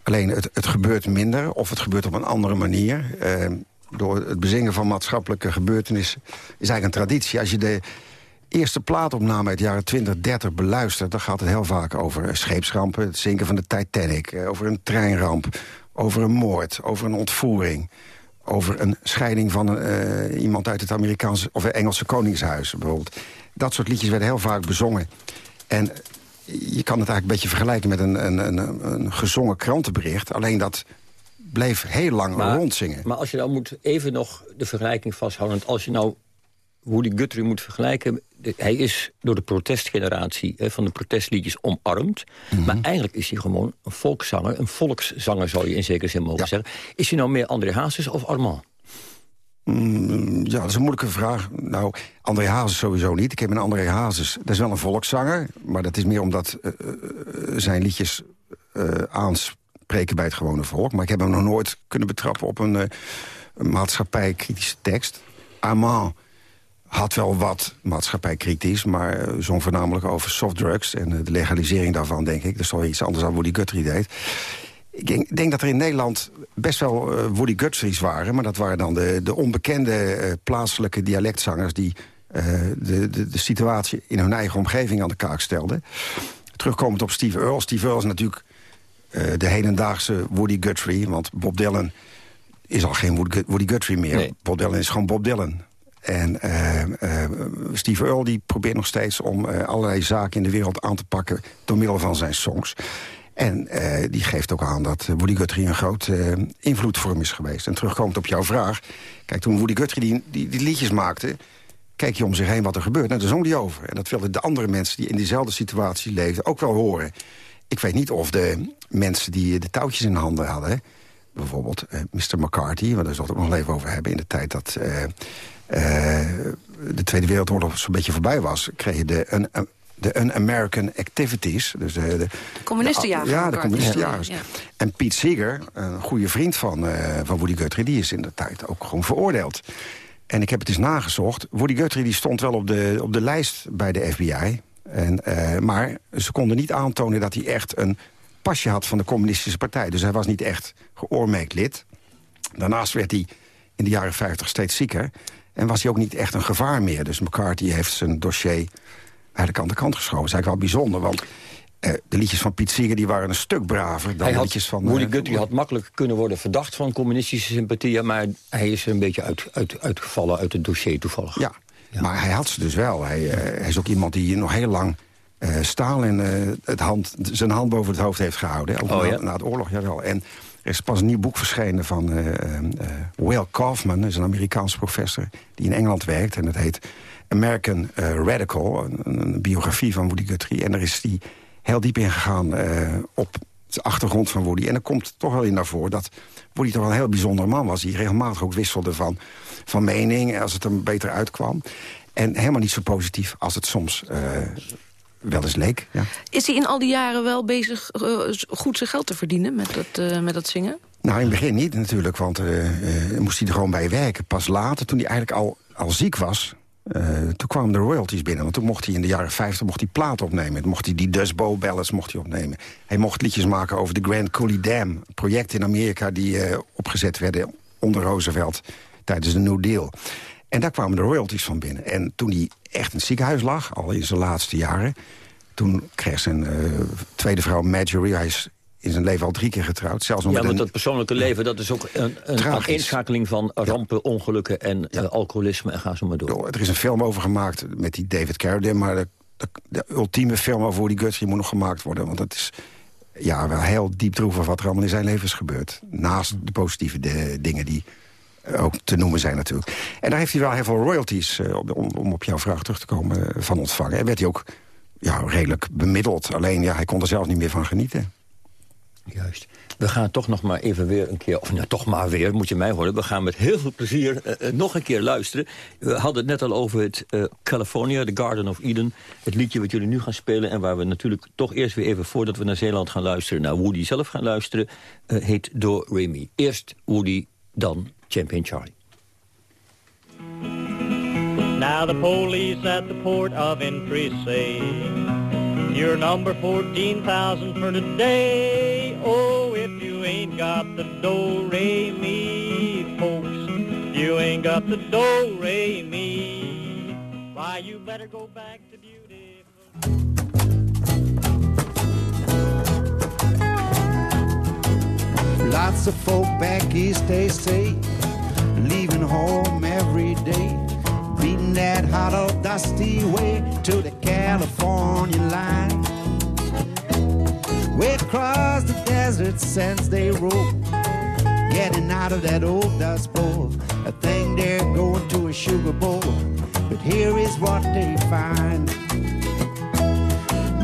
Alleen, het, het gebeurt minder. Of het gebeurt op een andere manier. Eh, door het bezingen van maatschappelijke gebeurtenissen... is eigenlijk een traditie. Als je de eerste plaatopname uit de jaren 20, 30 beluistert... dan gaat het heel vaak over scheepsrampen. Het zinken van de Titanic. eh, over een treinramp. Over een moord. Over een ontvoering over een scheiding van eh, iemand uit het Amerikaanse of Engelse koningshuis bijvoorbeeld. Dat soort liedjes werden heel vaak bezongen. En je kan het eigenlijk een beetje vergelijken met een, een, een, een gezongen krantenbericht. Alleen dat bleef heel lang Maar- rondzingen. Maar als je nou moet even nog de vergelijking vasthouden... want als je nou Woody Guthrie moet vergelijken... de- hij is door de protestgeneratie hè, van de protestliedjes omarmd. Mhm. Maar eigenlijk is hij gewoon een volkszanger. Een volkszanger zou je in zekere zin mogen Ja. zeggen. Is hij nou meer André Hazes of Armand? Mm, ja, dat is een moeilijke vraag. Nou, André Hazes sowieso niet. Ik heb een André Hazes. Dat is wel een volkszanger. Maar dat is meer omdat eh, eh, zijn liedjes eh, aanspreken bij het gewone volk. Maar ik heb hem nog nooit kunnen betrappen op een, maatschappijkritische tekst. Armand had wel wat maatschappijkritisch... maar zong voornamelijk over softdrugs en de legalisering daarvan, denk ik. Dat is toch iets anders dan Woody Guthrie deed. Ik denk, denk dat er in Nederland best wel eh, Woody Guthrie's waren... maar dat waren dan de, de onbekende eh, plaatselijke dialectzangers... die eh, de, de, de situatie in hun eigen omgeving aan de kaak stelden. Terugkomend op Steve Earle. Steve Earle is natuurlijk de hedendaagse Woody Guthrie... want Bob Dylan is al geen Woody Guthrie meer. Nee. Bob Dylan is gewoon Bob Dylan. En Steve Earle die probeert nog steeds om allerlei zaken in de wereld aan te pakken... door middel van zijn songs. En eh, die geeft ook aan dat Woody Guthrie een groot eh, invloed voor hem is geweest. En terugkomend op jouw vraag... Kijk, toen Woody Guthrie die, die, die liedjes maakte... kijk je om zich heen wat er gebeurt. En daar zong die over. En dat wilden de andere mensen die in diezelfde situatie leefden ook wel horen. Ik weet niet of de mensen die de touwtjes in handen hadden... bijvoorbeeld eh, Mr. McCarthy, want daar zal het ook nog even over hebben... in de tijd dat eh, eh, de Tweede Wereldoorlog zo'n beetje voorbij was... kreeg je de, de Un-American Activities. Dus de, de, Communistenjagers. ja, de communistenjagers. Ja. En Piet Seeger, een goede vriend van, eh, van Woody Guthrie... die is in de tijd ook gewoon veroordeeld. En ik heb het eens nagezocht. Woody Guthrie die stond wel op de, op de lijst bij de FBI. En, eh, maar ze konden niet aantonen dat hij echt een pasje had van de communistische partij. Dus hij was niet echt geoormerkt lid. Daarnaast werd hij in de jaren 50 steeds zieker. En was hij ook niet echt een gevaar meer. Dus McCarthy heeft zijn dossier eigenlijk aan de kant geschoven. Dat is eigenlijk wel bijzonder, want eh, de liedjes van Piet Seeger... die waren een stuk braver dan Hij de had, liedjes van... Woody eh, Guthrie had makkelijk kunnen worden verdacht van communistische sympathieën... maar hij is er een beetje uit, uit, uitgevallen uit het dossier toevallig. Ja, maar hij had ze dus wel. Hij, eh, hij is ook iemand die nog heel lang eh Stalin het hand, zijn hand boven het hoofd heeft gehouden. Ook Oh, na, ja? na de oorlog, jawel. En er is pas een nieuw boek verschenen van Will Kaufman. Is een Amerikaanse professor die in Engeland werkt. En dat heet American eh, Radical, een, een biografie van Woody Guthrie. En daar is hij heel diep in gegaan eh, op de achtergrond van Woody. En er komt toch wel in naar voren dat Woody toch wel een heel bijzonder man was... die regelmatig ook wisselde van, van mening als het hem beter uitkwam. En helemaal niet zo positief als het soms eh, wel eens leek. Ja. Is hij in al die jaren wel bezig goed zijn geld te verdienen met dat, met dat zingen? Nou, in het begin niet natuurlijk, want moest hij er gewoon bij werken. Pas later, toen hij eigenlijk al, al ziek was... eh, toen kwamen de royalties binnen. Want toen mocht hij in de jaren 50 mocht hij plaat opnemen. Mocht hij die Dust Bowl ballads mocht hij opnemen. Hij mocht liedjes maken over de Grand Coulee Dam. Een project in Amerika die eh, opgezet werden onder Roosevelt... tijdens de New Deal. En daar kwamen de royalties van binnen. En toen hij echt in het ziekenhuis lag, al in zijn laatste jaren... toen kreeg zijn eh, tweede vrouw Marjorie... hij is in zijn leven al drie keer getrouwd. Zelfs Ja, want een... dat persoonlijke leven dat is ook een, een Tragisch. aaneenschakeling van rampen, ongelukken en eh, alcoholisme en ga zo maar door. Er is een film over gemaakt met die David Carradine... maar de, de, de ultieme film over Woody Guthrie moet nog gemaakt worden. Want het is ja, wel heel diep droevig wat er allemaal in zijn leven is gebeurd. Naast de positieve de- dingen die ook te noemen zijn natuurlijk. En daar heeft hij wel heel veel royalties, eh, om op jouw vraag terug te komen, eh, van ontvangen. En werd hij ook ja, redelijk bemiddeld. Alleen ja, hij kon er zelf niet meer van genieten. Juist. We gaan toch nog maar even weer een keer, of nou toch maar weer, moet je mij horen. We gaan met heel veel plezier eh, eh, nog een keer luisteren. We hadden het net al over het eh, California, The Garden of Eden. Het liedje wat jullie nu gaan spelen en waar we natuurlijk toch eerst weer even... voordat we naar Zeeland gaan luisteren, naar Woody zelf gaan luisteren... heet Do Re Mi. Eerst Woody, dan Champion Charlie. Now the police at the port of entry say You're number 14,000 for today Oh, if you ain't got the do-re-mi, folks You ain't got the do-re-mi Why, you better go back to beautiful Lots of folk back east, they say, leaving home every day, beating that hot old dusty way to the California line. Way across the desert sands they roll. getting out of that old dust bowl. I think they're going to a sugar bowl, but here is what they find.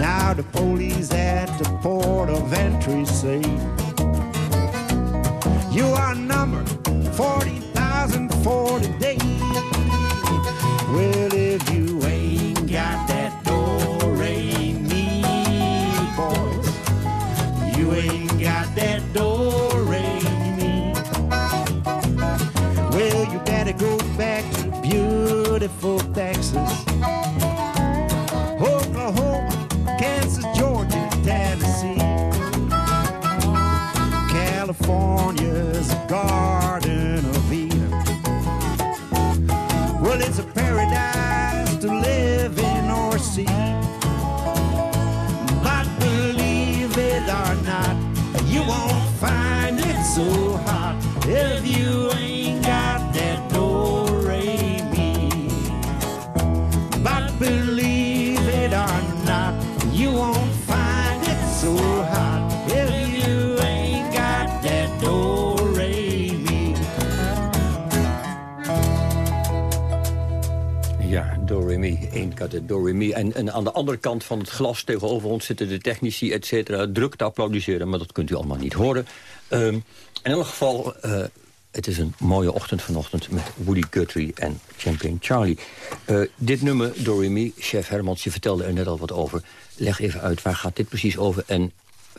Now the police at the port of entry say you are number 40,000 for today. Well, if you beautiful Texas, Oklahoma, Kansas, Georgia, Tennessee. California's a garden of Eden. Well, it's a paradise to live in or see. But believe it or not, you won't find it so hot if you ain't Do, re, mi. Eén mi. En, en aan de andere kant van het glas tegenover ons zitten de technici, et cetera. Druk te applaudisseren, maar dat kunt u allemaal niet horen. Um, in elk geval, uh, het is een mooie ochtend vanochtend met Woody Guthrie en Champion Charlie. Uh, dit nummer, Do, chef Hermans, je vertelde er net al wat over. Leg even uit, waar gaat dit precies over en...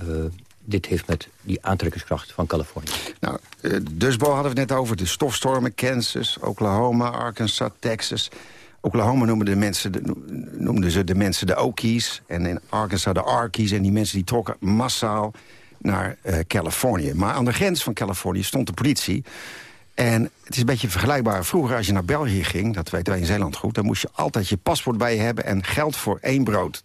Uh, dit heeft met die aantrekkingskracht van Californië. Nou, dus hadden we het net over. De stofstormen, Kansas, Oklahoma, Arkansas, Texas. Oklahoma noemden, de mensen de, noemden ze de mensen de Okies. En in Arkansas de Arkies. En die mensen die trokken massaal naar uh, Californië. Maar aan de grens van Californië stond de politie. En het is een beetje vergelijkbaar. Vroeger als je naar België ging, dat weten wij in Zeeland goed... dan moest je altijd je paspoort bij je hebben en geld voor één brood.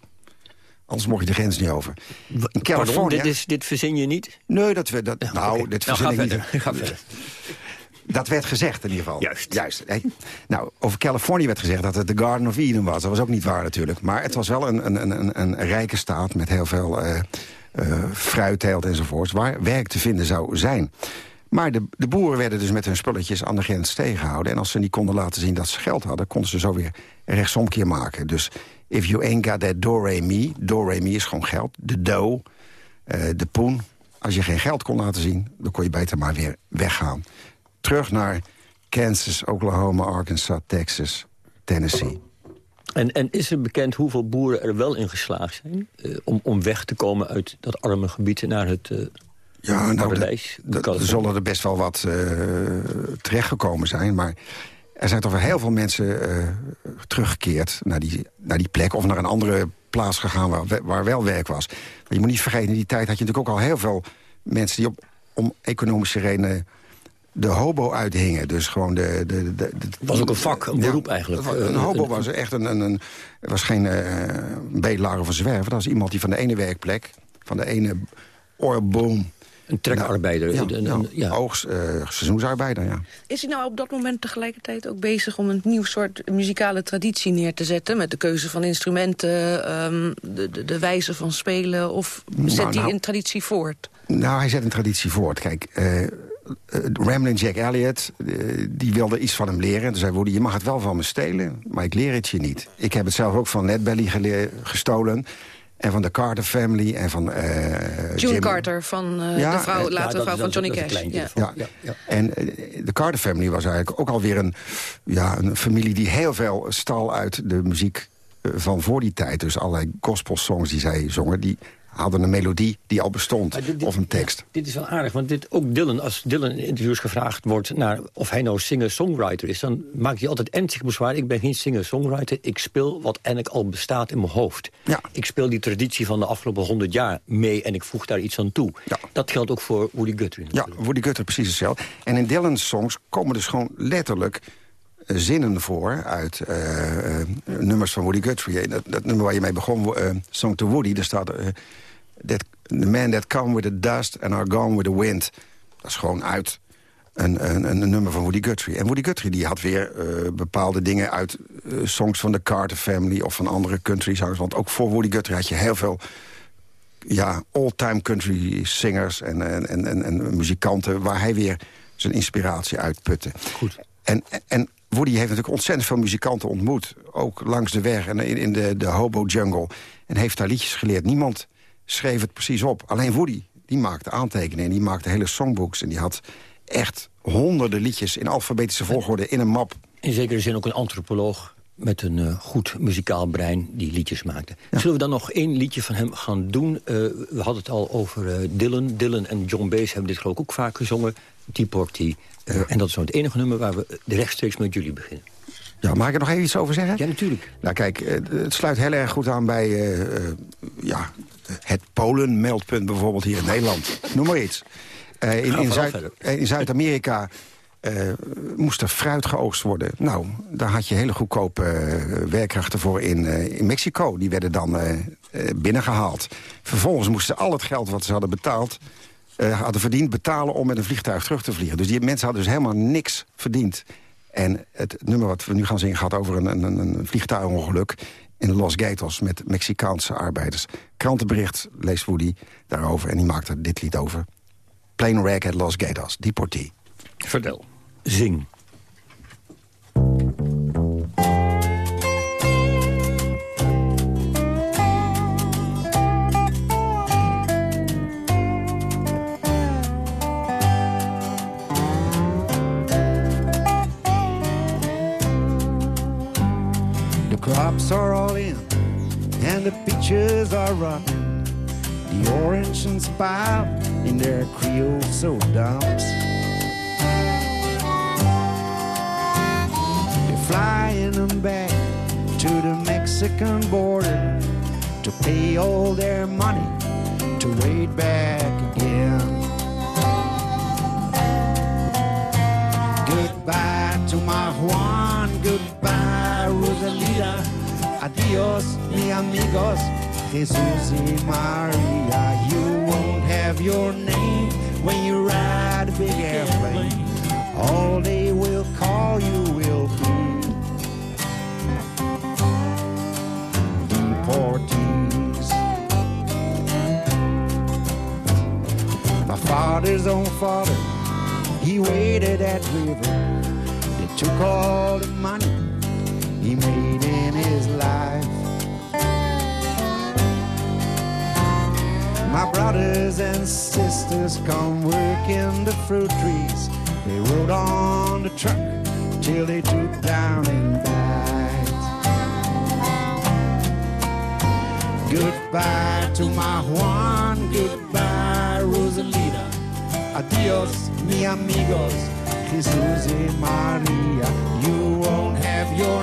Anders mocht je de grens niet over. In Californië... dit, is, dit verzin je niet? Nee, dat we, dat, nou, okay. dit nou, verzin nou, ik verder. niet. Ga verder. Dat werd gezegd in ieder geval. Juist. Juist. Hey. Nou, over Californië werd gezegd dat het de Garden of Eden was. Dat was ook niet waar natuurlijk. Maar het was wel een, een, een, een rijke staat met heel veel uh, uh, fruitteelt enzovoorts... waar werk te vinden zou zijn. Maar de, de boeren werden dus met hun spulletjes aan de grens tegengehouden. En als ze niet konden laten zien dat ze geld hadden... konden ze zo weer rechtsomkeer maken. Dus if you ain't got that do-re-mi... do-re-mi is gewoon geld. De do, uh, de poen. Als je geen geld kon laten zien, dan kon je beter maar weer weggaan. Terug naar Kansas, Oklahoma, Arkansas, Texas, Tennessee. En, en is er bekend hoeveel boeren er wel in geslaagd zijn... Uh, om, om weg te komen uit dat arme gebied naar het... Uh, ja, nou, paradijs, er zullen er best wel wat uh, terechtgekomen zijn. Maar er zijn toch wel heel veel mensen teruggekeerd naar die, naar die plek... of naar een andere plaats gegaan waar, waar wel werk was. Maar je moet niet vergeten, in die tijd had je natuurlijk ook al heel veel mensen... die op, om economische redenen de hobo uithingen. Dus gewoon de... de, de, de was ook een vak, een beroep ja, eigenlijk. Een hobo was echt een... een, een was geen uh, bedelaar of een zwerver. Dat was iemand die van de ene werkplek... van de ene oorboom een trekarbeider. Ja, een, een, ja. Oogst, uh, seizoensarbeider, ja. Is hij nou op dat moment tegelijkertijd ook bezig... om een nieuw soort muzikale traditie neer te zetten... met de keuze van instrumenten, um, de, de, de wijze van spelen... of zet nou, hij nou, een traditie voort? Nou, hij zet een traditie voort. Kijk, uh, Ramblin' Jack Elliott, uh, die wilde iets van hem leren. Toen zei Woody, je mag het wel van me stelen, maar ik leer het je niet. Ik heb het zelf ook van Ned Belly gestolen... En van de Carter Family en van... Uh, June Jim... Carter, van uh, ja, de vrouw, later ja, vrouw van Johnny Cash. Ja. Ja. ja. En uh, de Carter Family was eigenlijk ook alweer een, ja, een familie... die heel veel stal uit de muziek van voor die tijd. Dus allerlei gospelsongs die zij zongen... die hadden een melodie die al bestond, dit, of een tekst. Ja, dit is wel aardig, want dit, ook Dylan, als Dylan in interviews gevraagd wordt... naar of hij nou singer-songwriter is, dan maakt hij altijd ernstig bezwaar. Ik ben geen singer-songwriter, ik speel wat eigenlijk al bestaat in mijn hoofd. Ja. Ik speel die traditie van de afgelopen honderd jaar mee... en ik voeg daar iets aan toe. Ja. Dat geldt ook voor Woody Guthrie. Ja, Woody Guthrie precies hetzelfde. En in Dylan's songs komen dus gewoon letterlijk zinnen voor uit uh, uh, nummers van Woody Guthrie. Dat, dat, nummer waar je mee begon, uh, Song to Woody, daar staat... that, the men that come with the dust and are gone with the wind. Dat is gewoon uit een, een, een nummer van Woody Guthrie. En Woody Guthrie die had weer bepaalde dingen uit songs van de Carter Family... of van andere country zangers. Want ook voor Woody Guthrie had je heel veel ja, all-time country singers en, en, en, en, muzikanten... waar hij weer zijn inspiratie uit putte. Goed. En, en Woody heeft natuurlijk ontzettend veel muzikanten ontmoet. Ook langs de weg en in, in de, de hobo-jungle. En heeft daar liedjes geleerd. Niemand schreef het precies op. Alleen Woody, die maakte aantekeningen. En die maakte hele songbooks. En die had echt honderden liedjes in alfabetische volgorde in een map. In zekere zin ook een antropoloog met een uh, goed muzikaal brein die liedjes maakte. Ja. Zullen we dan nog één liedje van hem gaan doen? Uh, we hadden het al over uh, Dylan. Dylan en John Baez hebben dit geloof ik ook vaak gezongen. Party. Ja. En dat is nou het enige nummer waar we rechtstreeks met jullie beginnen. Ja, mag ik er nog even iets over zeggen? Ja, natuurlijk. Nou kijk, het sluit heel erg goed aan bij ja, het Polen-meldpunt bijvoorbeeld hier in Nederland. Noem maar iets. in in, Zuid, in Zuid-Amerika uh, moest er fruit geoogst worden. Nou, daar had je hele goedkope uh, werkkrachten voor in, uh, in Mexico. Die werden dan binnengehaald. Vervolgens moesten ze al het geld wat ze hadden betaald... hadden verdiend betalen om met een vliegtuig terug te vliegen. Dus die mensen hadden dus helemaal niks verdiend. En het nummer wat we nu gaan zingen gaat over een, een, een vliegtuigongeluk... in Los Gatos met Mexicaanse arbeiders. Krantenbericht leest Woody daarover en die maakte dit lied over. Plane wreck at Los Gatos, deportee. Vertel. Zing. Crops are all in and the peaches are rotten, the orange and spile in their creosote dumps. They're flying them back to the Mexican border to pay all their money to wait back again. Goodbye to my Juan, Rosalita, adios mi amigos, Jesus y Maria. You won't have your name when you ride a big airplane. All they will call you will be deportees. My father's own father, he waited at river. They took all the money he made life. My brothers and sisters come work in the fruit trees. They rode on the truck till they took down and died. Goodbye to my Juan, goodbye Rosalita. Adios, mi amigos, Jesus y Maria. You won't have your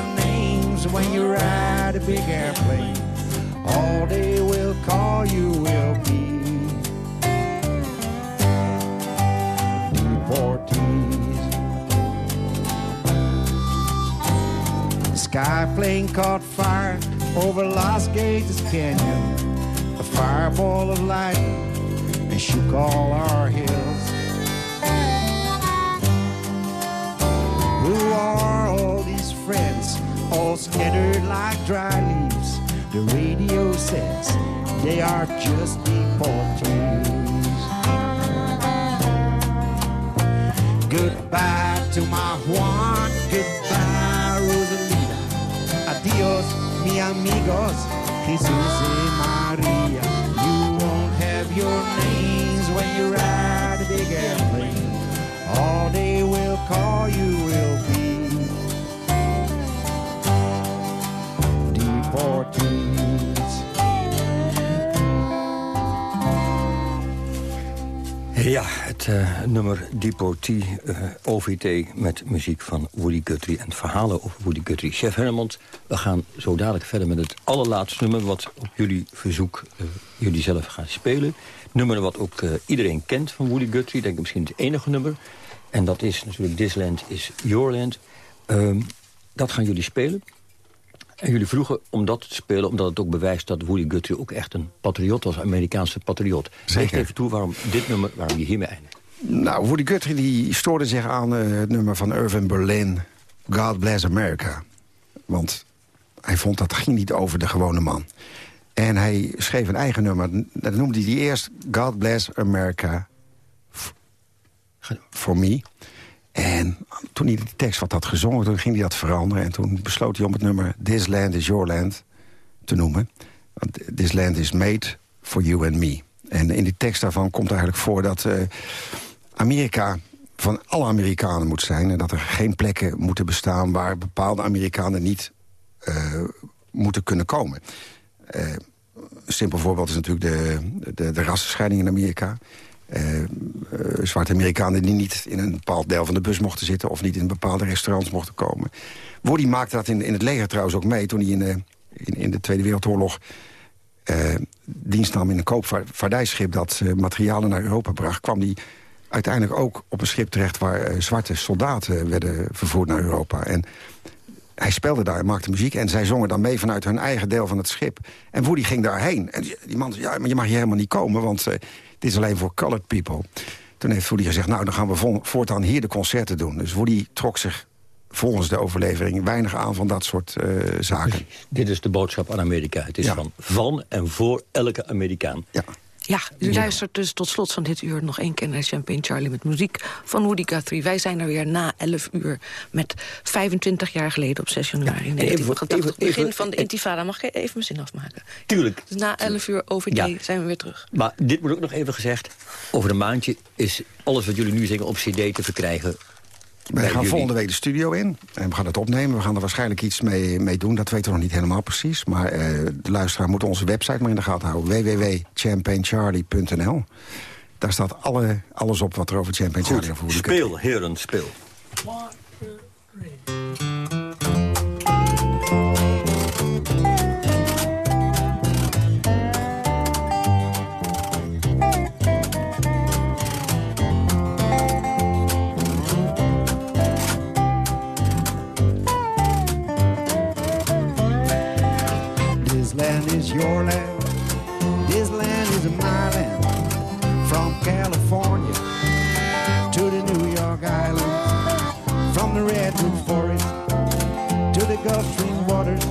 names when you ride a big airplane. All they will call you will be deportees. The sky plane caught fire over Las Gatos Canyon, a fireball of light, and shook all our hills. Like dry leaves? The radio says they are just deportees. Goodbye to my Juan, goodbye Rosalita. Adios, mi amigos, Jesus y Maria. You won't have your names when you ride a big airplane. All they will call you will be Ja, het eh, nummer Deportee eh, OVT met muziek van Woody Guthrie... en verhalen over Woody Guthrie. Chef Hermond, we gaan zo dadelijk verder met het allerlaatste nummer... wat op jullie verzoek eh, jullie zelf gaan spelen. Nummer wat ook iedereen kent van Woody Guthrie. Denk ik misschien het enige nummer. En dat is natuurlijk This Land is Your Land. Ehm, dat gaan jullie spelen. En jullie vroegen om dat te spelen omdat het ook bewijst... dat Woody Guthrie ook echt een patriot was, een Amerikaanse patriot. Zeg even toe waarom dit nummer, waarom je hiermee eindigt. Nou, Woody Guthrie die stoorde zich aan eh, het nummer van Irving Berlin... God Bless America. Want hij vond dat ging niet over de gewone man. En hij schreef een eigen nummer. Dat noemde hij eerst God Bless America for Me. En toen hij die tekst wat had gezongen, toen ging hij dat veranderen. En toen besloot hij om het nummer This Land is Your Land te noemen. Want This Land is made for you and me. En in die tekst daarvan komt eigenlijk voor dat uh, Amerika van alle Amerikanen moet zijn. En dat er geen plekken moeten bestaan waar bepaalde Amerikanen niet uh, moeten kunnen komen. Uh, een simpel voorbeeld is natuurlijk de, de, de rassenscheiding in Amerika. Uh, uh, zwarte Amerikanen die niet in een bepaald deel van de bus mochten zitten... of niet in bepaalde restaurants mochten komen. Woody maakte dat in, in het leger trouwens ook mee... toen hij in de, in, in de Tweede Wereldoorlog dienst nam in een koopvaardijschip... dat materialen naar Europa bracht, kwam hij uiteindelijk ook op een schip terecht... waar zwarte soldaten werden vervoerd naar Europa. En hij speelde daar, maakte muziek en zij zongen dan mee vanuit hun eigen deel van het schip. En Woody ging daarheen. En die, man zei, ja, maar je mag hier helemaal niet komen, want dit is alleen voor colored people. Toen heeft Woody gezegd, nou, dan gaan we voortaan hier de concerten doen. Dus Woody trok zich volgens de overlevering weinig aan van dat soort uh, zaken. Dit is de boodschap aan Amerika. Het is ja. van, van en voor elke Amerikaan. Ja. Ja, u luistert dus tot slot van dit uur nog één keer naar Champagne Charlie met muziek van Woody Guthrie. Wij zijn er weer na 11 uur met 25 jaar geleden op 6 januari ja, 1980. Het begin van de intifada. Mag ik even mijn zin afmaken? Tuurlijk. Dus na 11 uur OVD ja. zijn we weer terug. Maar dit moet ook nog even gezegd. Over een maandje is alles wat jullie nu zingen op cd te verkrijgen Wij gaan volgende week de studio in. En we gaan het opnemen. We gaan er waarschijnlijk iets mee, mee doen. Dat weten we nog niet helemaal precies. Maar uh, de luisteraar moet onze website maar in de gaten houden. www.champagnecharlie.nl Daar staat alle, alles op wat er over Champagne Charlie Goed, speel, heren, speel. Your land. This land is my land. From California to the New York Islands. From the Redwood Forest to the Gulf Stream waters.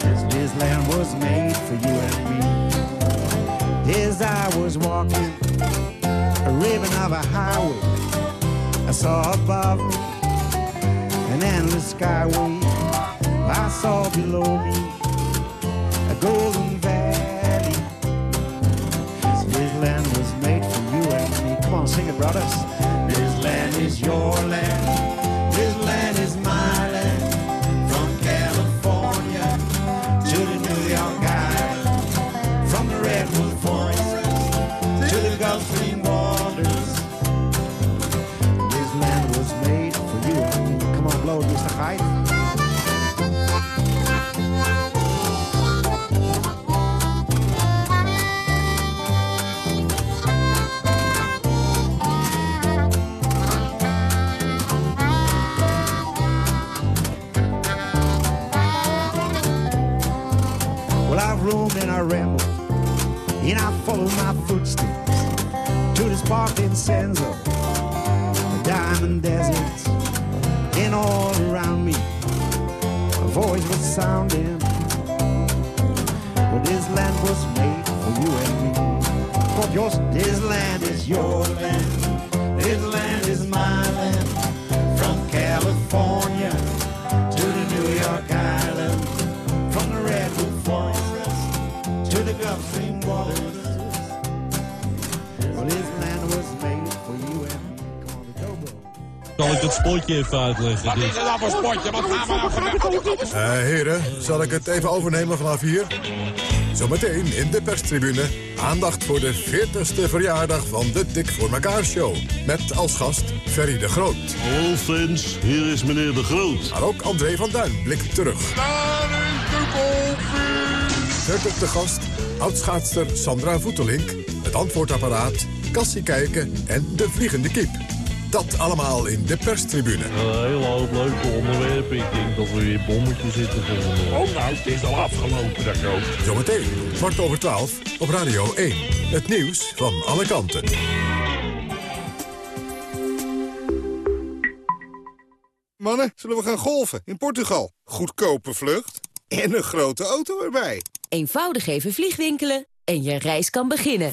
This, this land was made for you and me. As I was walking, a ribbon of a highway, I saw above me an endless skyway. I saw below me Golden Valley. This land was made for you and me. Come on, sing it, brothers. This land is your land. This land is my land. From California to the New York Island. From the Redwood Forest to the Gulf Stream waters. This land was made for you and me. Come on, blow it, Mr. Hyde. Spotje even uitleggen? Wat is het dan voor spotje? Wat gaan we nou vandaag? Uh, heren, zal ik het even overnemen vanaf hier? Zometeen in de perstribune aandacht voor de 40ste verjaardag van de Dik voor elkaar show. Met als gast Ferry de Groot. Hallo fans, hier is meneer de Groot. Maar ook André van Duin blikt terug. Daar is de koffie! Verder de gast, oudschaatster Sandra Voetelink. Het antwoordapparaat, Kassie Kijken en de Vliegende Kiep. Dat allemaal in de perstribune. Een hele hoop leuke onderwerpen. Ik denk dat we weer bommetjes zitten volgende Oh nou, het is al afgelopen, dat ook. Zometeen, kwart over twaalf, op Radio 1. Het nieuws van alle kanten. Mannen, zullen we gaan golven in Portugal? Goedkope vlucht en een grote auto erbij. Eenvoudig even vliegwinkelen en je reis kan beginnen.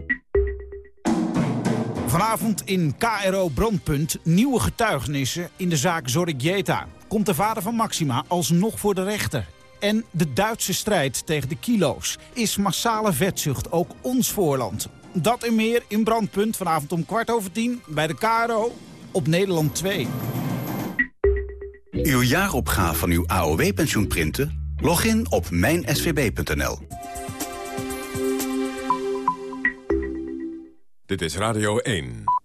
Vanavond in KRO Brandpunt nieuwe getuigenissen in de zaak Zorrigieta. Komt de vader van Maxima alsnog voor de rechter? En de Duitse strijd tegen de kilo's. Is massale vetzucht ook ons voorland? Dat en meer in Brandpunt vanavond om kwart over tien bij de KRO op Nederland 2. Uw jaaropgave van uw AOW-pensioen printen? Log in op mijnsvb.nl. Dit is Radio 1.